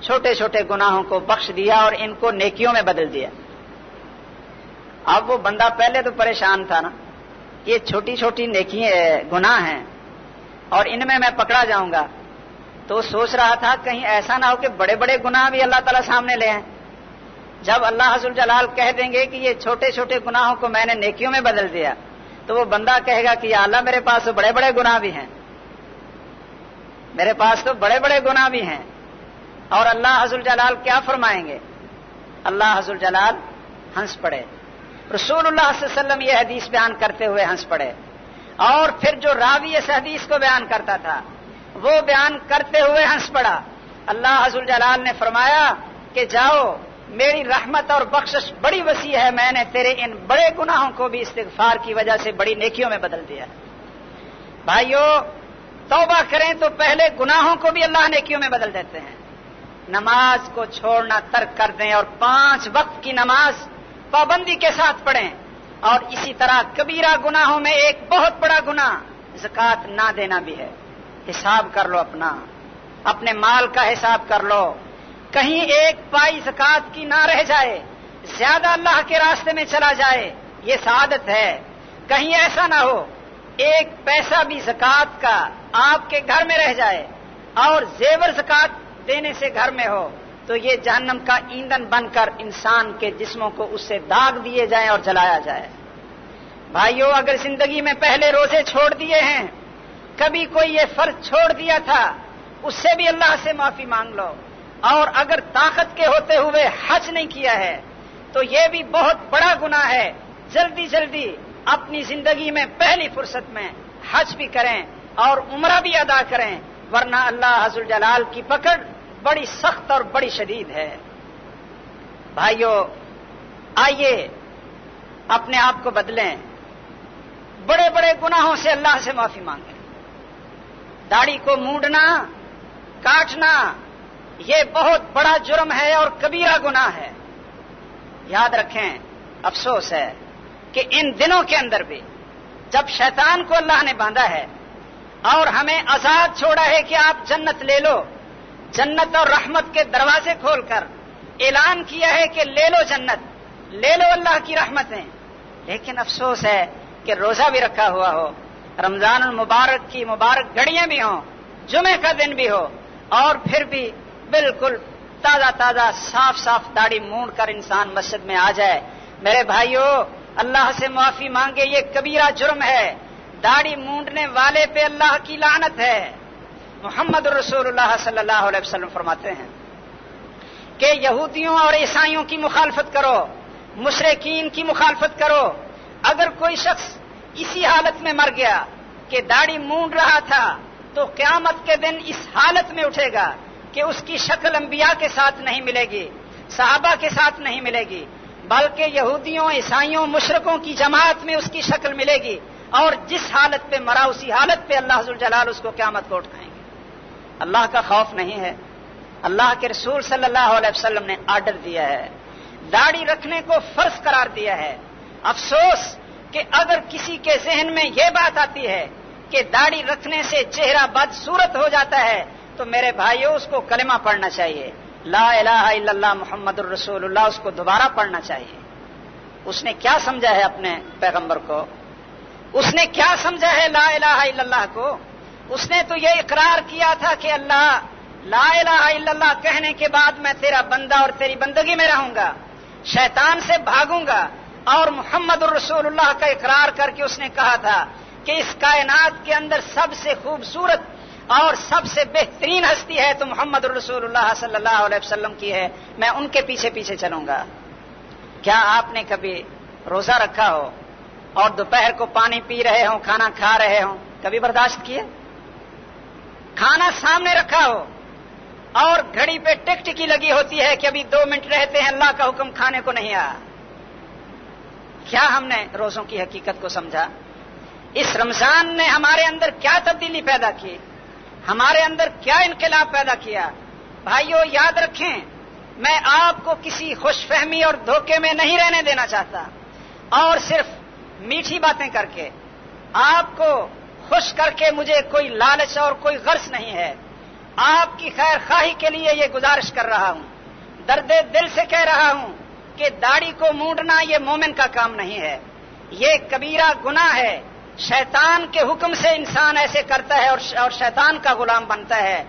چھوٹے چھوٹے گناہوں کو بخش دیا اور ان کو نیکیوں میں بدل دیا۔ اب وہ بندہ پہلے تو پریشان تھا نا، یہ چھوٹی چھوٹی نیکی گناہ ہیں، اور ان میں میں پکڑا جاؤں گا۔ تو سوچ رہا تھا، کہیں ایسا نہ ہو کہ بڑے بڑے گناہ بھی اللہ تعالیٰ سامنے لے آئیں۔ جب اللہ حضر جلال کہہ دیں گے کہ یہ چھوٹے چھوٹے گناہوں کو میں نے نیکیوں میں بدل دیا، تو وہ بندہ کہے گا کہ اللہ میرے پاس تو بڑے بڑے گناہ بھی ہیں۔ میرے پاس تو بڑے بڑے گناہ بھی ہیں۔ اور اللہ حضر جلال کیا فرمائیں گے؟ اللہ حضر جلال ہنس پڑے۔ رسول اللہ صلی اللہ علیہ وسلم یہ حدیث بیان کرتے ہوئے ہنس پڑے۔ اور پھر جو راوی اس حدیث کو بیان کرتا تھا، وہ بیان کرتے ہوئے ہنس پڑا۔ اللہ حضر جلال نے فرمایا کہ جاؤ میری رحمت اور بخشش بڑی وسیع ہے، میں نے تیرے ان بڑے گناہوں کو بھی استغفار کی وجہ سے بڑی نیکیوں میں بدل دیا بھائیو، توبہ کریں تو پہلے گناہوں کو بھی اللہ نیکیوں میں بدل دیتے ہیں۔ نماز کو چھوڑنا ترک کر دیں اور پانچ وقت کی نماز پابندی کے ساتھ پڑھیں۔ اور اسی طرح کبیرہ گناہوں میں ایک بہت بڑا گنا زکات نہ دینا بھی ہے۔ حساب کر لو اپنا۔ اپنے مال کا حساب کر لو۔ کہیں ایک پائی زکات کی نہ رہ جائے، زیادہ اللہ کے راستے میں چلا جائے، یہ سعادت ہے۔ کہیں ایسا نہ ہو، ایک پیسہ بھی زکات کا آپ کے گھر میں رہ جائے اور زیور زکات دینے سے گھر میں ہو، تو یہ جہنم کا ایندھن بن کر انسان کے جسموں کو اس سے داغ دیے جائیں اور جلایا جائے۔ بھائیوں اگر زندگی میں پہلے روزے چھوڑ دیے ہیں، کبھی کوئی یہ فرض چھوڑ دیا تھا، اس سے بھی اللہ سے معافی مانگ لو۔ اور اگر طاقت کے ہوتے ہوئے حج نہیں کیا ہے، تو یہ بھی بہت بڑا گنا ہے۔ جلدی جلدی اپنی زندگی میں پہلی فرصت میں حج بھی کریں اور عمرہ بھی ادا کریں، ورنہ اللہ حضر جلال کی پکڑ بڑی سخت اور بڑی شدید ہے۔ بھائیوں آئیے اپنے آپ کو بدلیں۔ بڑے بڑے گناہوں سے اللہ سے معافی مانگیں۔ داڑھی کو مونڈنا، کاٹنا یہ بہت بڑا جرم ہے اور کبیرہ گنا ہے۔ یاد رکھیں، افسوس ہے کہ ان دنوں کے اندر بھی جب شیطان کو اللہ نے باندھا ہے اور ہمیں آزاد چھوڑا ہے کہ آپ جنت لے لو، جنت اور رحمت کے دروازے کھول کر اعلان کیا ہے کہ لے لو جنت، لے لو اللہ کی رحمتیں۔ لیکن افسوس ہے کہ روزہ بھی رکھا ہوا ہو، رمضان المبارک کی مبارک گھڑیاں بھی ہوں جمعے کا دن بھی ہو اور پھر بھی بالکل تازہ تازہ صاف صاف داڑھی مونڈ کر انسان مسجد میں آ جائے۔ میرے بھائیوں اللہ سے معافی مانگے، یہ کبیرہ جرم ہے۔ داڑھی مونڈنے والے پہ اللہ کی لانت ہے۔ محمد رسول اللہ صلی اللہ علیہ وسلم فرماتے ہیں کہ یہودیوں اور عیسائیوں کی مخالفت کرو مشرقین کی مخالفت کرو۔ اگر کوئی شخص اسی حالت میں مر گیا کہ داڑھی مونڈ رہا تھا، تو قیامت کے دن اس حالت میں اٹھے گا۔ کہ اس کی شکل انبیاء کے ساتھ نہیں ملے گی، صحابہ کے ساتھ نہیں ملے گی، بلکہ یہودیوں، عیسائیوں مشرقوں کی جماعت میں اس کی شکل ملے گی اور جس حالت پہ مرا، اسی حالت پہ اللہ حضر جلال اس کو قیامت کو اٹھائیں گے۔ اللہ کا خوف نہیں ہے۔ اللہ کے رسول صلی اللہ علیہ وسلم نے آرڈر دیا ہے۔ داڑھی رکھنے کو فرض قرار دیا ہے۔ افسوس کہ اگر کسی کے ذہن میں یہ بات آتی ہے کہ داڑھی رکھنے سے چہرہ بد صورت ہو جاتا ہے تو میرے بھائیوں، اس کو کلمہ پڑھنا چاہیے۔ لا الہ الا اللہ محمد الرسول اللہ، اس کو دوبارہ پڑھنا چاہیے۔ اس نے کیا سمجھا ہے اپنے پیغمبر کو؟ اس نے کیا سمجھا ہے لا الہ الا اللہ کو؟ اس نے تو یہ اقرار کیا تھا کہ اللہ، لا الہ الا اللہ کہنے کے بعد میں تیرا بندہ اور تیری بندگی میں رہوں گا، شیطان سے بھاگوں گا۔ اور محمد الرسول اللہ کا اقرار کر کے اس نے کہا تھا کہ اس کائنات کے اندر سب سے خوبصورت اور سب سے بہترین ہستی ہے تو محمد الرسول اللہ صلی اللہ علیہ وسلم کی ہے میں ان کے پیچھے پیچھے چلوں گا کیا آپ نے کبھی روزہ رکھا ہو اور دوپہر کو پانی پی رہے ہوں کھانا کھا رہے ہوں کبھی برداشت کیے کھانا سامنے رکھا ہو اور گھڑی پہ ٹک ٹکی لگی ہوتی ہے کہ ابھی دو منٹ رہتے ہیں اللہ کا حکم کھانے کو نہیں آ کیا ہم نے روزوں کی حقیقت کو سمجھا اس رمضان نے ہمارے اندر کیا تبدیلی پیدا کی ہمارے اندر کیا انقلاب پیدا کیا؟ بھائیوں یاد رکھیں، میں آپ کو کسی خوش فہمی اور دھوکے میں نہیں رہنے دینا چاہتا۔ اور صرف میٹھی باتیں کر کے، آپ کو خوش کر کے مجھے کوئی لالچ اور کوئی غرض نہیں ہے۔ آپ کی خیر خواہی کے لیے یہ گزارش کر رہا ہوں۔ درد دل سے کہہ رہا ہوں کہ داڑھی کو مونڈنا یہ مومن کا کام نہیں ہے۔ یہ کبیرہ گنا ہے۔ شیطان کے حکم سے انسان ایسے کرتا ہے اور شیطان کا غلام بنتا ہے۔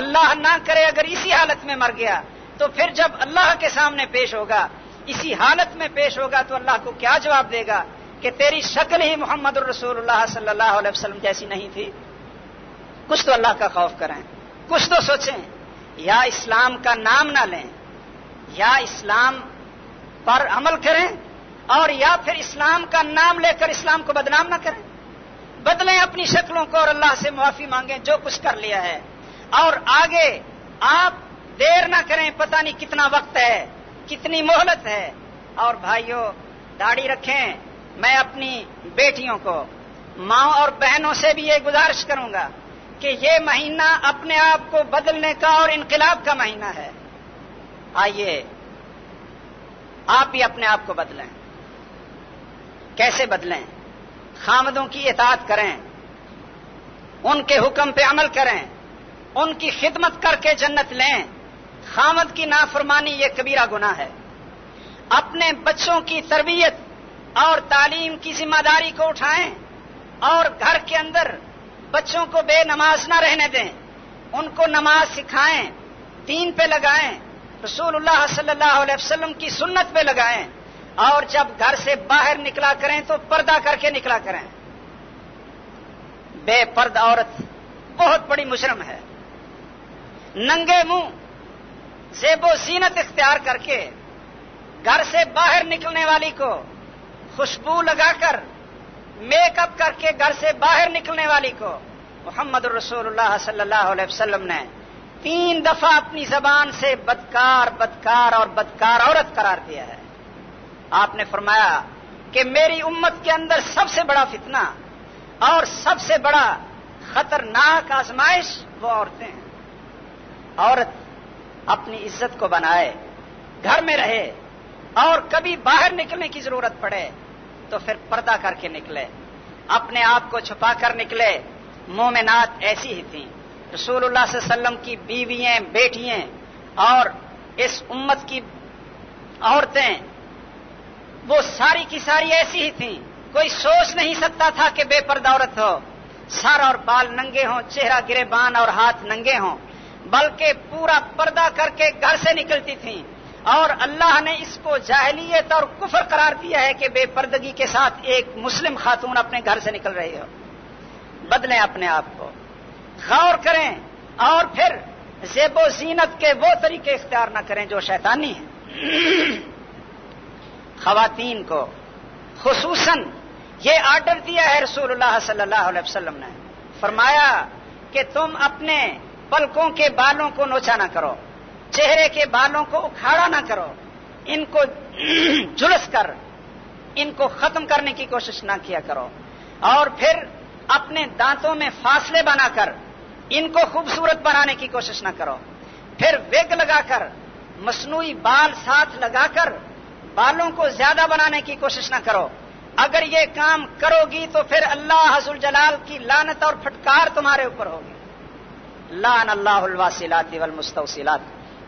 اللہ نہ کرے اگر اسی حالت میں مر گیا، تو پھر جب اللہ کے سامنے پیش ہوگا، اسی حالت میں پیش ہوگا، تو اللہ کو کیا جواب دے گا کہ تیری شکل ہی محمد الرسول اللہ صلی اللہ علیہ وسلم جیسی نہیں تھی؟ کچھ تو اللہ کا خوف کریں، کچھ تو سوچیں، یا اسلام کا نام نہ لیں، یا اسلام پر عمل کریں، اور یا پھر اسلام کا نام لے کر اسلام کو بدنام نہ کریں۔ بدلیں اپنی شکلوں کو اور اللہ سے معافی مانگیں جو کچھ کر لیا ہے۔ اور آگے آپ دیر نہ کریں، پتہ نہیں کتنا وقت ہے، کتنی مہلت ہے۔ اور بھائیوں داڑھی رکھیں میں اپنی بیٹیوں کو۔ ماں اور بہنوں سے بھی یہ گزارش کروں گا کہ یہ مہینہ اپنے آپ کو بدلنے کا اور انقلاب کا مہینہ ہے۔ آئیے، آپ بھی اپنے آپ کو بدلیں۔ کیسے بدلیں؟ خامدوں کی اطاعت کریں، ان کے حکم پہ عمل کریں، ان کی خدمت کر کے جنت لیں۔ خامد کی نافرمانی یہ کبیرہ گنا ہے۔ اپنے بچوں کی تربیت اور تعلیم کی ذمہ داری کو اٹھائیں اور گھر کے اندر بچوں کو بے نماز نہ رہنے دیں۔ ان کو نماز سکھائیں، دین پہ لگائیں، رسول اللہ صلی اللہ علیہ وسلم کی سنت پہ لگائیں۔ اور جب گھر سے باہر نکلا کریں تو پردہ کر کے نکلا کریں۔ بے پرد عورت بہت بڑی مشرم ہے۔ ننگے منہ، زیب و زینت اختیار کر کے گھر سے باہر نکلنے والی کو خوشبو لگا کر، میک اپ کر کے گھر سے باہر نکلنے والی کو محمد الرسول اللہ صلی اللہ علیہ وسلم نے تین دفعہ اپنی زبان سے بدکار بدکار اور بدکار عورت قرار دیا ہے۔ آپ نے فرمایا کہ میری امت کے اندر سب سے بڑا فتنہ اور سب سے بڑا خطرناک آزمائش وہ عورتیں ہیں۔ عورت اپنی عزت کو بنائے، گھر میں رہے اور کبھی باہر نکلنے کی ضرورت پڑے تو پھر پردہ کر کے نکلے، اپنے آپ کو چھپا کر نکلے۔ مومنات ایسی ہی تھیں۔ رسول اللہ صلی اللہ علیہ وسلم کی بیویاں، بیٹیاں اور اس امت کی عورتیں وہ ساری کی ساری ایسی ہی تھیں۔ کوئی سوچ نہیں سکتا تھا کہ بے پردہ عورت ہو۔ سر اور بال ننگے ہوں، چہرہ گرے بان اور ہاتھ ننگے ہوں۔ بلکہ پورا پردہ کر کے گھر سے نکلتی تھیں۔ اور اللہ نے اس کو جاہلیت اور کفر قرار دیا ہے کہ بے پردگی کے ساتھ ایک مسلم خاتون اپنے گھر سے نکل رہی ہو۔ بدلیں اپنے آپ کو۔ غور کریں۔ اور پھر زیب و زینت کے وہ طریقے اختیار نہ کریں جو شیطانی ہیں۔ خواتین کو، خصوصاً یہ آرڈر دیا ہے رسول اللہ صلی اللہ علیہ وسلم نے، فرمایا کہ تم اپنے پلکوں کے بالوں کو نوچا نہ کرو، چہرے کے بالوں کو اکھاڑا نہ کرو، ان کو جلس کر، ان کو ختم کرنے کی کوشش نہ کیا کرو، اور پھر اپنے دانتوں میں فاصلے بنا کر، ان کو خوبصورت بنانے کی کوشش نہ کرو، پھر ویگ لگا کر، مصنوعی بال ساتھ لگا کر بالوں کو زیادہ بنانے کی کوشش نہ کرو۔ اگر یہ کام کرو گی تو پھر اللہ حضر جلال کی لانت اور پھٹکار تمہارے اوپر ہوگی۔ لان اللہ الواسلاتی والمستوسلات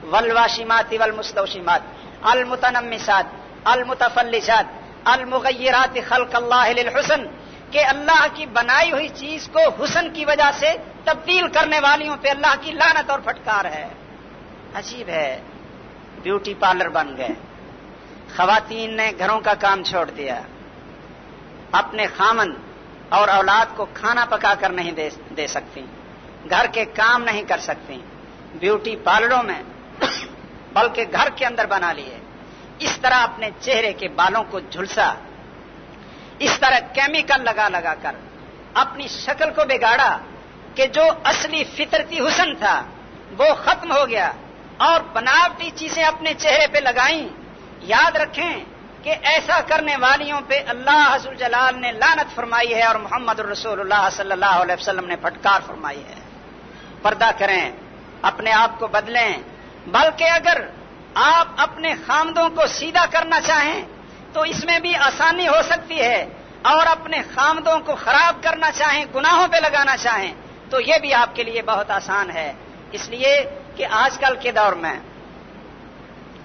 والواشماتی والمستوشمات، المتنمسات، المتفلسات، المغیرات خلق اللہ للحسن، کہ اللہ کی بنائی ہوئی چیز کو حسن کی وجہ سے تبدیل کرنے والیوں پہ اللہ کی لانت اور پھٹکار ہے۔ عجیب ہے۔ بیوٹی پارلر بن گئے۔ خواتین نے گھروں کا کام چھوڑ دیا۔ اپنے خامن اور اولاد کو کھانا پکا کر نہیں دے سکتی۔ گھر کے کام نہیں کر سکتی۔ بیوٹی پارلروں میں بلکہ گھر کے اندر بنا لیے۔ اس طرح اپنے چہرے کے بالوں کو جھلسا۔ اس طرح کیمیکل لگا لگا کر اپنی شکل کو بگاڑا کہ جو اصلی فطرتی حسن تھا وہ ختم ہو گیا اور بناوٹی چیزیں اپنے چہرے پہ لگائیں۔ یاد رکھیں کہ ایسا کرنے والیوں پہ اللہ حضر جلال نے لانت فرمائی ہے اور محمد الرسول اللہ صلی اللہ علیہ وسلم نے پھٹکار فرمائی ہے۔ پردہ کریں، اپنے آپ کو بدلیں، بلکہ اگر آپ اپنے خامدوں کو سیدھا کرنا چاہیں تو اس میں بھی آسانی ہو سکتی ہے۔ اور اپنے خامدوں کو خراب کرنا چاہیں، گناہوں پہ لگانا چاہیں تو یہ بھی آپ کے لیے بہت آسان ہے۔ اس لیے کہ آج کل کے دور میں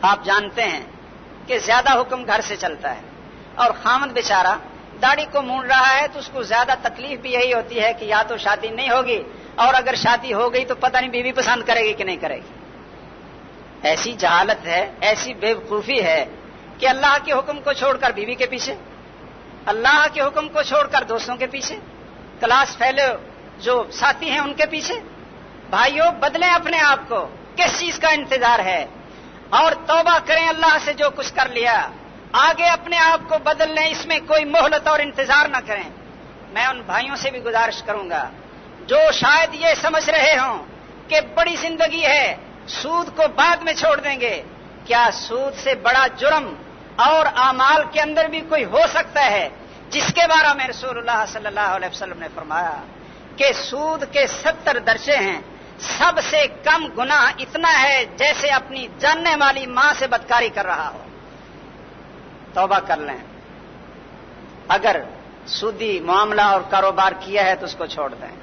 آپ جانتے ہیں کہ زیادہ حکم گھر سے چلتا ہے۔ اور خامد بیچارہ داڑھی کو مونڈ رہا ہے تو اس کو زیادہ تکلیف بھی یہی ہوتی ہے کہ یا تو شادی نہیں ہوگی اور اگر شادی ہو گئی تو پتہ نہیں بیوی پسند کرے گی کہ نہیں کرے گی۔ ایسی جہالت ہے، ایسی بے وقوفی ہے کہ اللہ کے حکم کو چھوڑ کر بیوی کے پیچھے، اللہ کے حکم کو چھوڑ کر دوستوں کے پیچھے، کلاس پھیلے جو ساتھی ہیں ان کے پیچھے، بھائیوں بدلیں اپنے آپ کو۔ کس چیز کا انتظار ہے؟ اور توبہ کریں اللہ سے جو کچھ کر لیا۔ آگے اپنے آپ کو بدل لیں اس میں کوئی مہلت اور انتظار نہ کریں۔ میں ان بھائیوں سے بھی گزارش کروں گا۔ جو شاید یہ سمجھ رہے ہوں کہ بڑی زندگی ہے، سود کو بعد میں چھوڑ دیں گے۔ کیا سود سے بڑا جرم اور امال کے اندر بھی کوئی ہو سکتا ہے؟ جس کے بارے میں رسول اللہ صلی اللہ علیہ وسلم نے فرمایا کہ سود کے ستر درجے ہیں۔ سب سے کم گنا اتنا ہے جیسے اپنی جاننے والی ماں سے بدکاری کر رہا ہو۔ توبہ کر لیں۔ اگر سودی معاملہ اور کاروبار کیا ہے تو اس کو چھوڑ دیں۔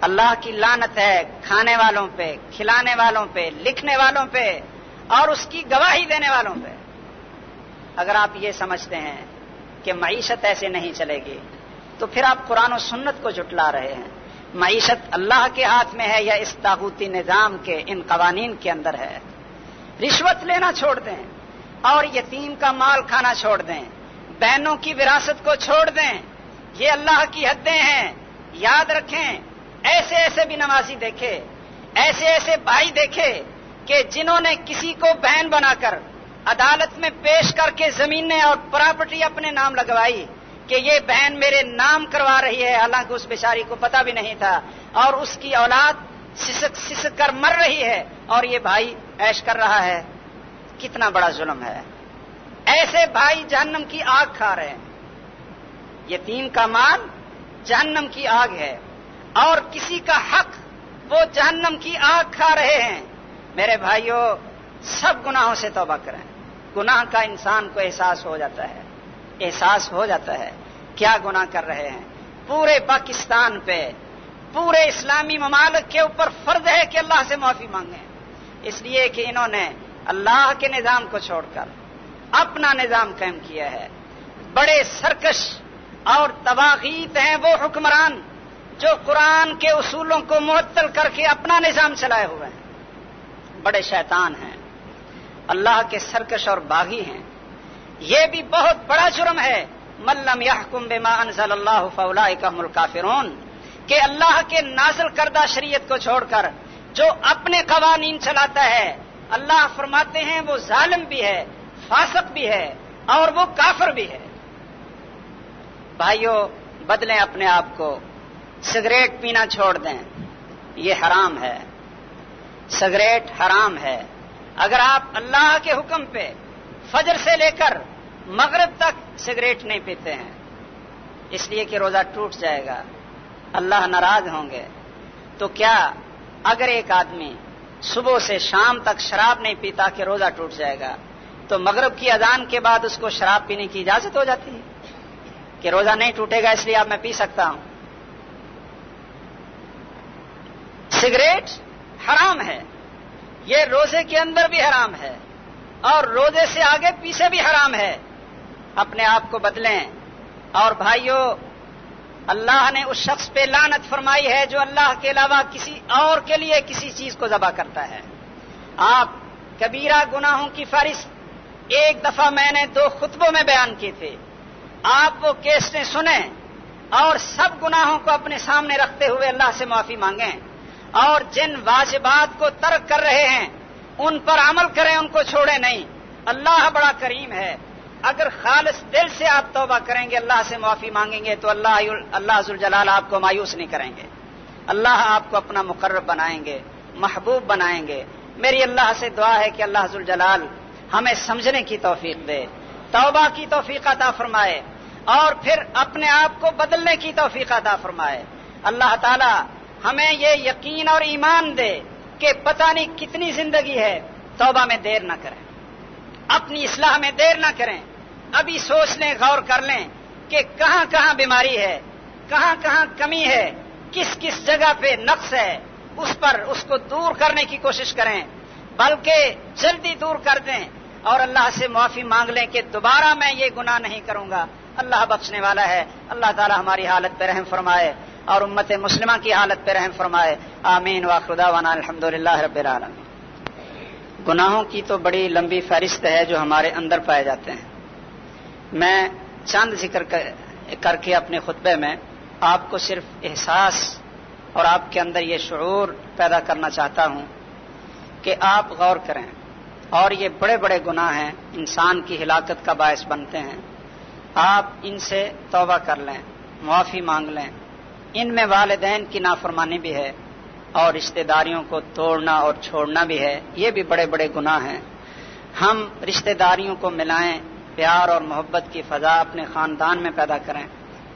اللہ کی لانت ہے کھانے والوں پہ، کھلانے والوں پہ، لکھنے والوں پہ اور اس کی گواہی دینے والوں پہ۔ اگر آپ یہ سمجھتے ہیں کہ معیشت ایسے نہیں چلے گی تو پھر آپ قرآن و سنت کو جٹلا رہے ہیں۔ معیشت اللہ کے ہاتھ میں ہے یا اس تاغوتی نظام کے ان قوانین کے اندر ہے؟ رشوت لینا چھوڑ دیں اور یتیم کا مال کھانا چھوڑ دیں، بہنوں کی وراثت کو چھوڑ دیں۔ یہ اللہ کی حدیں ہیں، یاد رکھیں۔ ایسے ایسے بھی نمازی دیکھے، ایسے ایسے بھائی دیکھے کہ جنہوں نے کسی کو بہن بنا کر عدالت میں پیش کر کے زمینیں اور پراپرٹی اپنے نام لگوائی کہ یہ بہن میرے نام کروا رہی ہے، حالانکہ اس بیچاری کو پتا بھی نہیں تھا، اور اس کی اولاد سسک سسک کر مر رہی ہے، اور یہ بھائی ایش کر رہا ہے۔ کتنا بڑا ظلم ہے۔ ایسے بھائی جہنم کی آگ کھا رہے ہیں۔ یتیم کا مال جہنم کی آگ ہے، اور کسی کا حق وہ جہنم کی آگ کھا رہے ہیں۔ میرے بھائیوں سب گناہوں سے توبہ کریں۔ گناہ کا انسان کو احساس ہو جاتا ہے۔ احساس ہو جاتا ہے۔ کیا گناہ کر رہے ہیں؟ پورے پاکستان پہ، پورے اسلامی ممالک کے اوپر فرض ہے کہ اللہ سے معافی مانگیں۔ اس لیے کہ انہوں نے اللہ کے نظام کو چھوڑ کر اپنا نظام قائم کیا ہے۔ بڑے سرکش اور تباغیت ہیں وہ حکمران جو قرآن کے اصولوں کو معطل کر کے اپنا نظام چلائے ہوئے ہیں۔ بڑے شیطان ہیں۔ اللہ کے سرکش اور باغی ہیں۔ یہ بھی بہت بڑا جرم ہے۔ ملم یا بما انزل اللہ فولا کا ملکافرون کہ اللہ کے نازل کردہ شریعت کو چھوڑ کر جو اپنے قوانین چلاتا ہے، اللہ فرماتے ہیں وہ ظالم بھی ہے، فاسق بھی ہے اور وہ کافر بھی ہے۔ بھائیوں بدلیں اپنے آپ کو، سگریٹ پینا چھوڑ دیں، یہ حرام ہے۔ سگریٹ حرام ہے۔ اگر آپ اللہ کے حکم پہ فجر سے لے کر مغرب تک سگریٹ نہیں پیتے ہیں۔ اس لیے کہ روزہ ٹوٹ جائے گا۔ اللہ ناراض ہوں گے۔ تو کیا اگر ایک آدمی صبح سے شام تک شراب نہیں پیتا کہ روزہ ٹوٹ جائے گا، تو مغرب کی اذان کے بعد اس کو شراب پینے کی اجازت ہو جاتی ہے کہ روزہ نہیں ٹوٹے گا، اس لیے اب میں پی سکتا ہوں۔ سگریٹ حرام ہے۔ یہ روزے کے اندر بھی حرام ہے اور روزے سے آگے پیچھے بھی حرام ہے۔ اپنے آپ کو بدلیں۔ اور بھائیوں اللہ نے اس شخص پہ لانت فرمائی ہے جو اللہ کے علاوہ کسی اور کے لیے کسی چیز کو ذبح کرتا ہے۔ آپ کبیرہ گناہوں کی فہرست، ایک دفعہ میں نے دو خطبوں میں بیان کیے تھے۔ آپ وہ کیسٹیں سنیں اور سب گناہوں کو اپنے سامنے رکھتے ہوئے اللہ سے معافی مانگیں۔ اور جن واجبات کو ترک کر رہے ہیں، ان پر عمل کریں، ان کو چھوڑیں نہیں۔ اللہ بڑا کریم ہے۔ اگر خالص دل سے آپ توبہ کریں گے، اللہ سے معافی مانگیں گے، تو اللہ اللہ جلال آپ کو مایوس نہیں کریں گے۔ اللہ آپ کو اپنا مقرر بنائیں گے، محبوب بنائیں گے۔ میری اللہ سے دعا ہے کہ اللہ جلال ہمیں سمجھنے کی توفیق دے، توبہ کی توفیق عطا فرمائے، اور پھر اپنے آپ کو بدلنے کی توفیق عطا فرمائے۔ اللہ تعالی ہمیں یہ یقین اور ایمان دے کہ پتہ نہیں کتنی زندگی ہے، توبہ میں دیر نہ کریں۔ اپنی اصلاح میں دیر نہ کریں۔ ابھی سوچ لیں، غور کر لیں کہ کہاں کہاں بیماری ہے، کہاں کہاں کمی ہے، کس کس جگہ پہ نقص ہے، اس پر اس کو دور کرنے کی کوشش کریں۔ بلکہ جلدی دور کر دیں اور اللہ سے معافی مانگ لیں کہ دوبارہ میں یہ گناہ نہیں کروں گا۔ اللہ بخشنے والا ہے۔ اللہ تعالی ہماری حالت پہ رحم فرمائے اور امت مسلمہ کی حالت پہ رحم فرمائے۔ آمین۔ واخدا وانا الحمد رب العالمین۔ گناہوں کی تو بڑی لمبی فہرست ہے جو ہمارے اندر پائے جاتے ہیں۔ میں چند ذکر کر کے اپنے خطبے میں آپ کو صرف احساس اور آپ کے اندر یہ شعور پیدا کرنا چاہتا ہوں کہ آپ غور کریں اور یہ بڑے بڑے گناہ ہیں، انسان کی ہلاکت کا باعث بنتے ہیں۔ آپ ان سے توبہ کر لیں، معافی مانگ لیں۔ ان میں والدین کی نافرمانی بھی ہے اور رشتہ داریوں کو توڑنا اور چھوڑنا بھی ہے۔ یہ بھی بڑے بڑے گناہ ہیں۔ ہم رشتہ داریوں کو ملائیں پیار اور محبت کی فضا اپنے خاندان میں پیدا کریں۔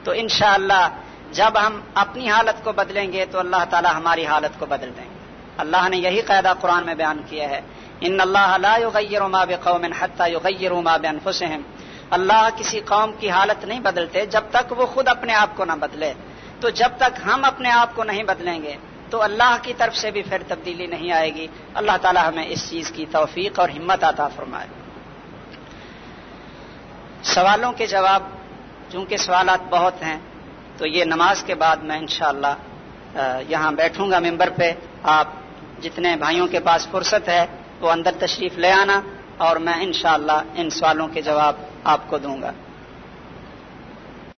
تو انشاءاللہ اللہ جب ہم اپنی حالت کو بدلیں گے تو اللہ تعالی ہماری حالت کو بدل دیں۔ گے اللہ نے یہی قاعدہ قرآن میں بیان کیا ہے۔ ان اللہ لا يغير ما بقوم حتى يغيروا ما بانفسهم اللہ کسی قوم کی حالت نہیں بدلتے جب تک وہ خود اپنے آپ کو نہ بدلے۔ تو جب تک ہم اپنے آپ کو نہیں بدلیں گے تو اللہ کی طرف سے بھی پھر تبدیلی نہیں آئے گی۔ اللہ تعالی ہمیں اس چیز کی توفیق اور ہمت عطا فرمائے۔ سوالوں کے جواب، چونکہ سوالات بہت ہیں، تو یہ نماز کے بعد میں انشاءاللہ یہاں بیٹھوں گا ممبر پہ۔ آپ جتنے بھائیوں کے پاس فرصت ہے، وہ اندر تشریف لے آنا اور میں انشاءاللہ ان سوالوں کے جواب آپ کو دوں گا۔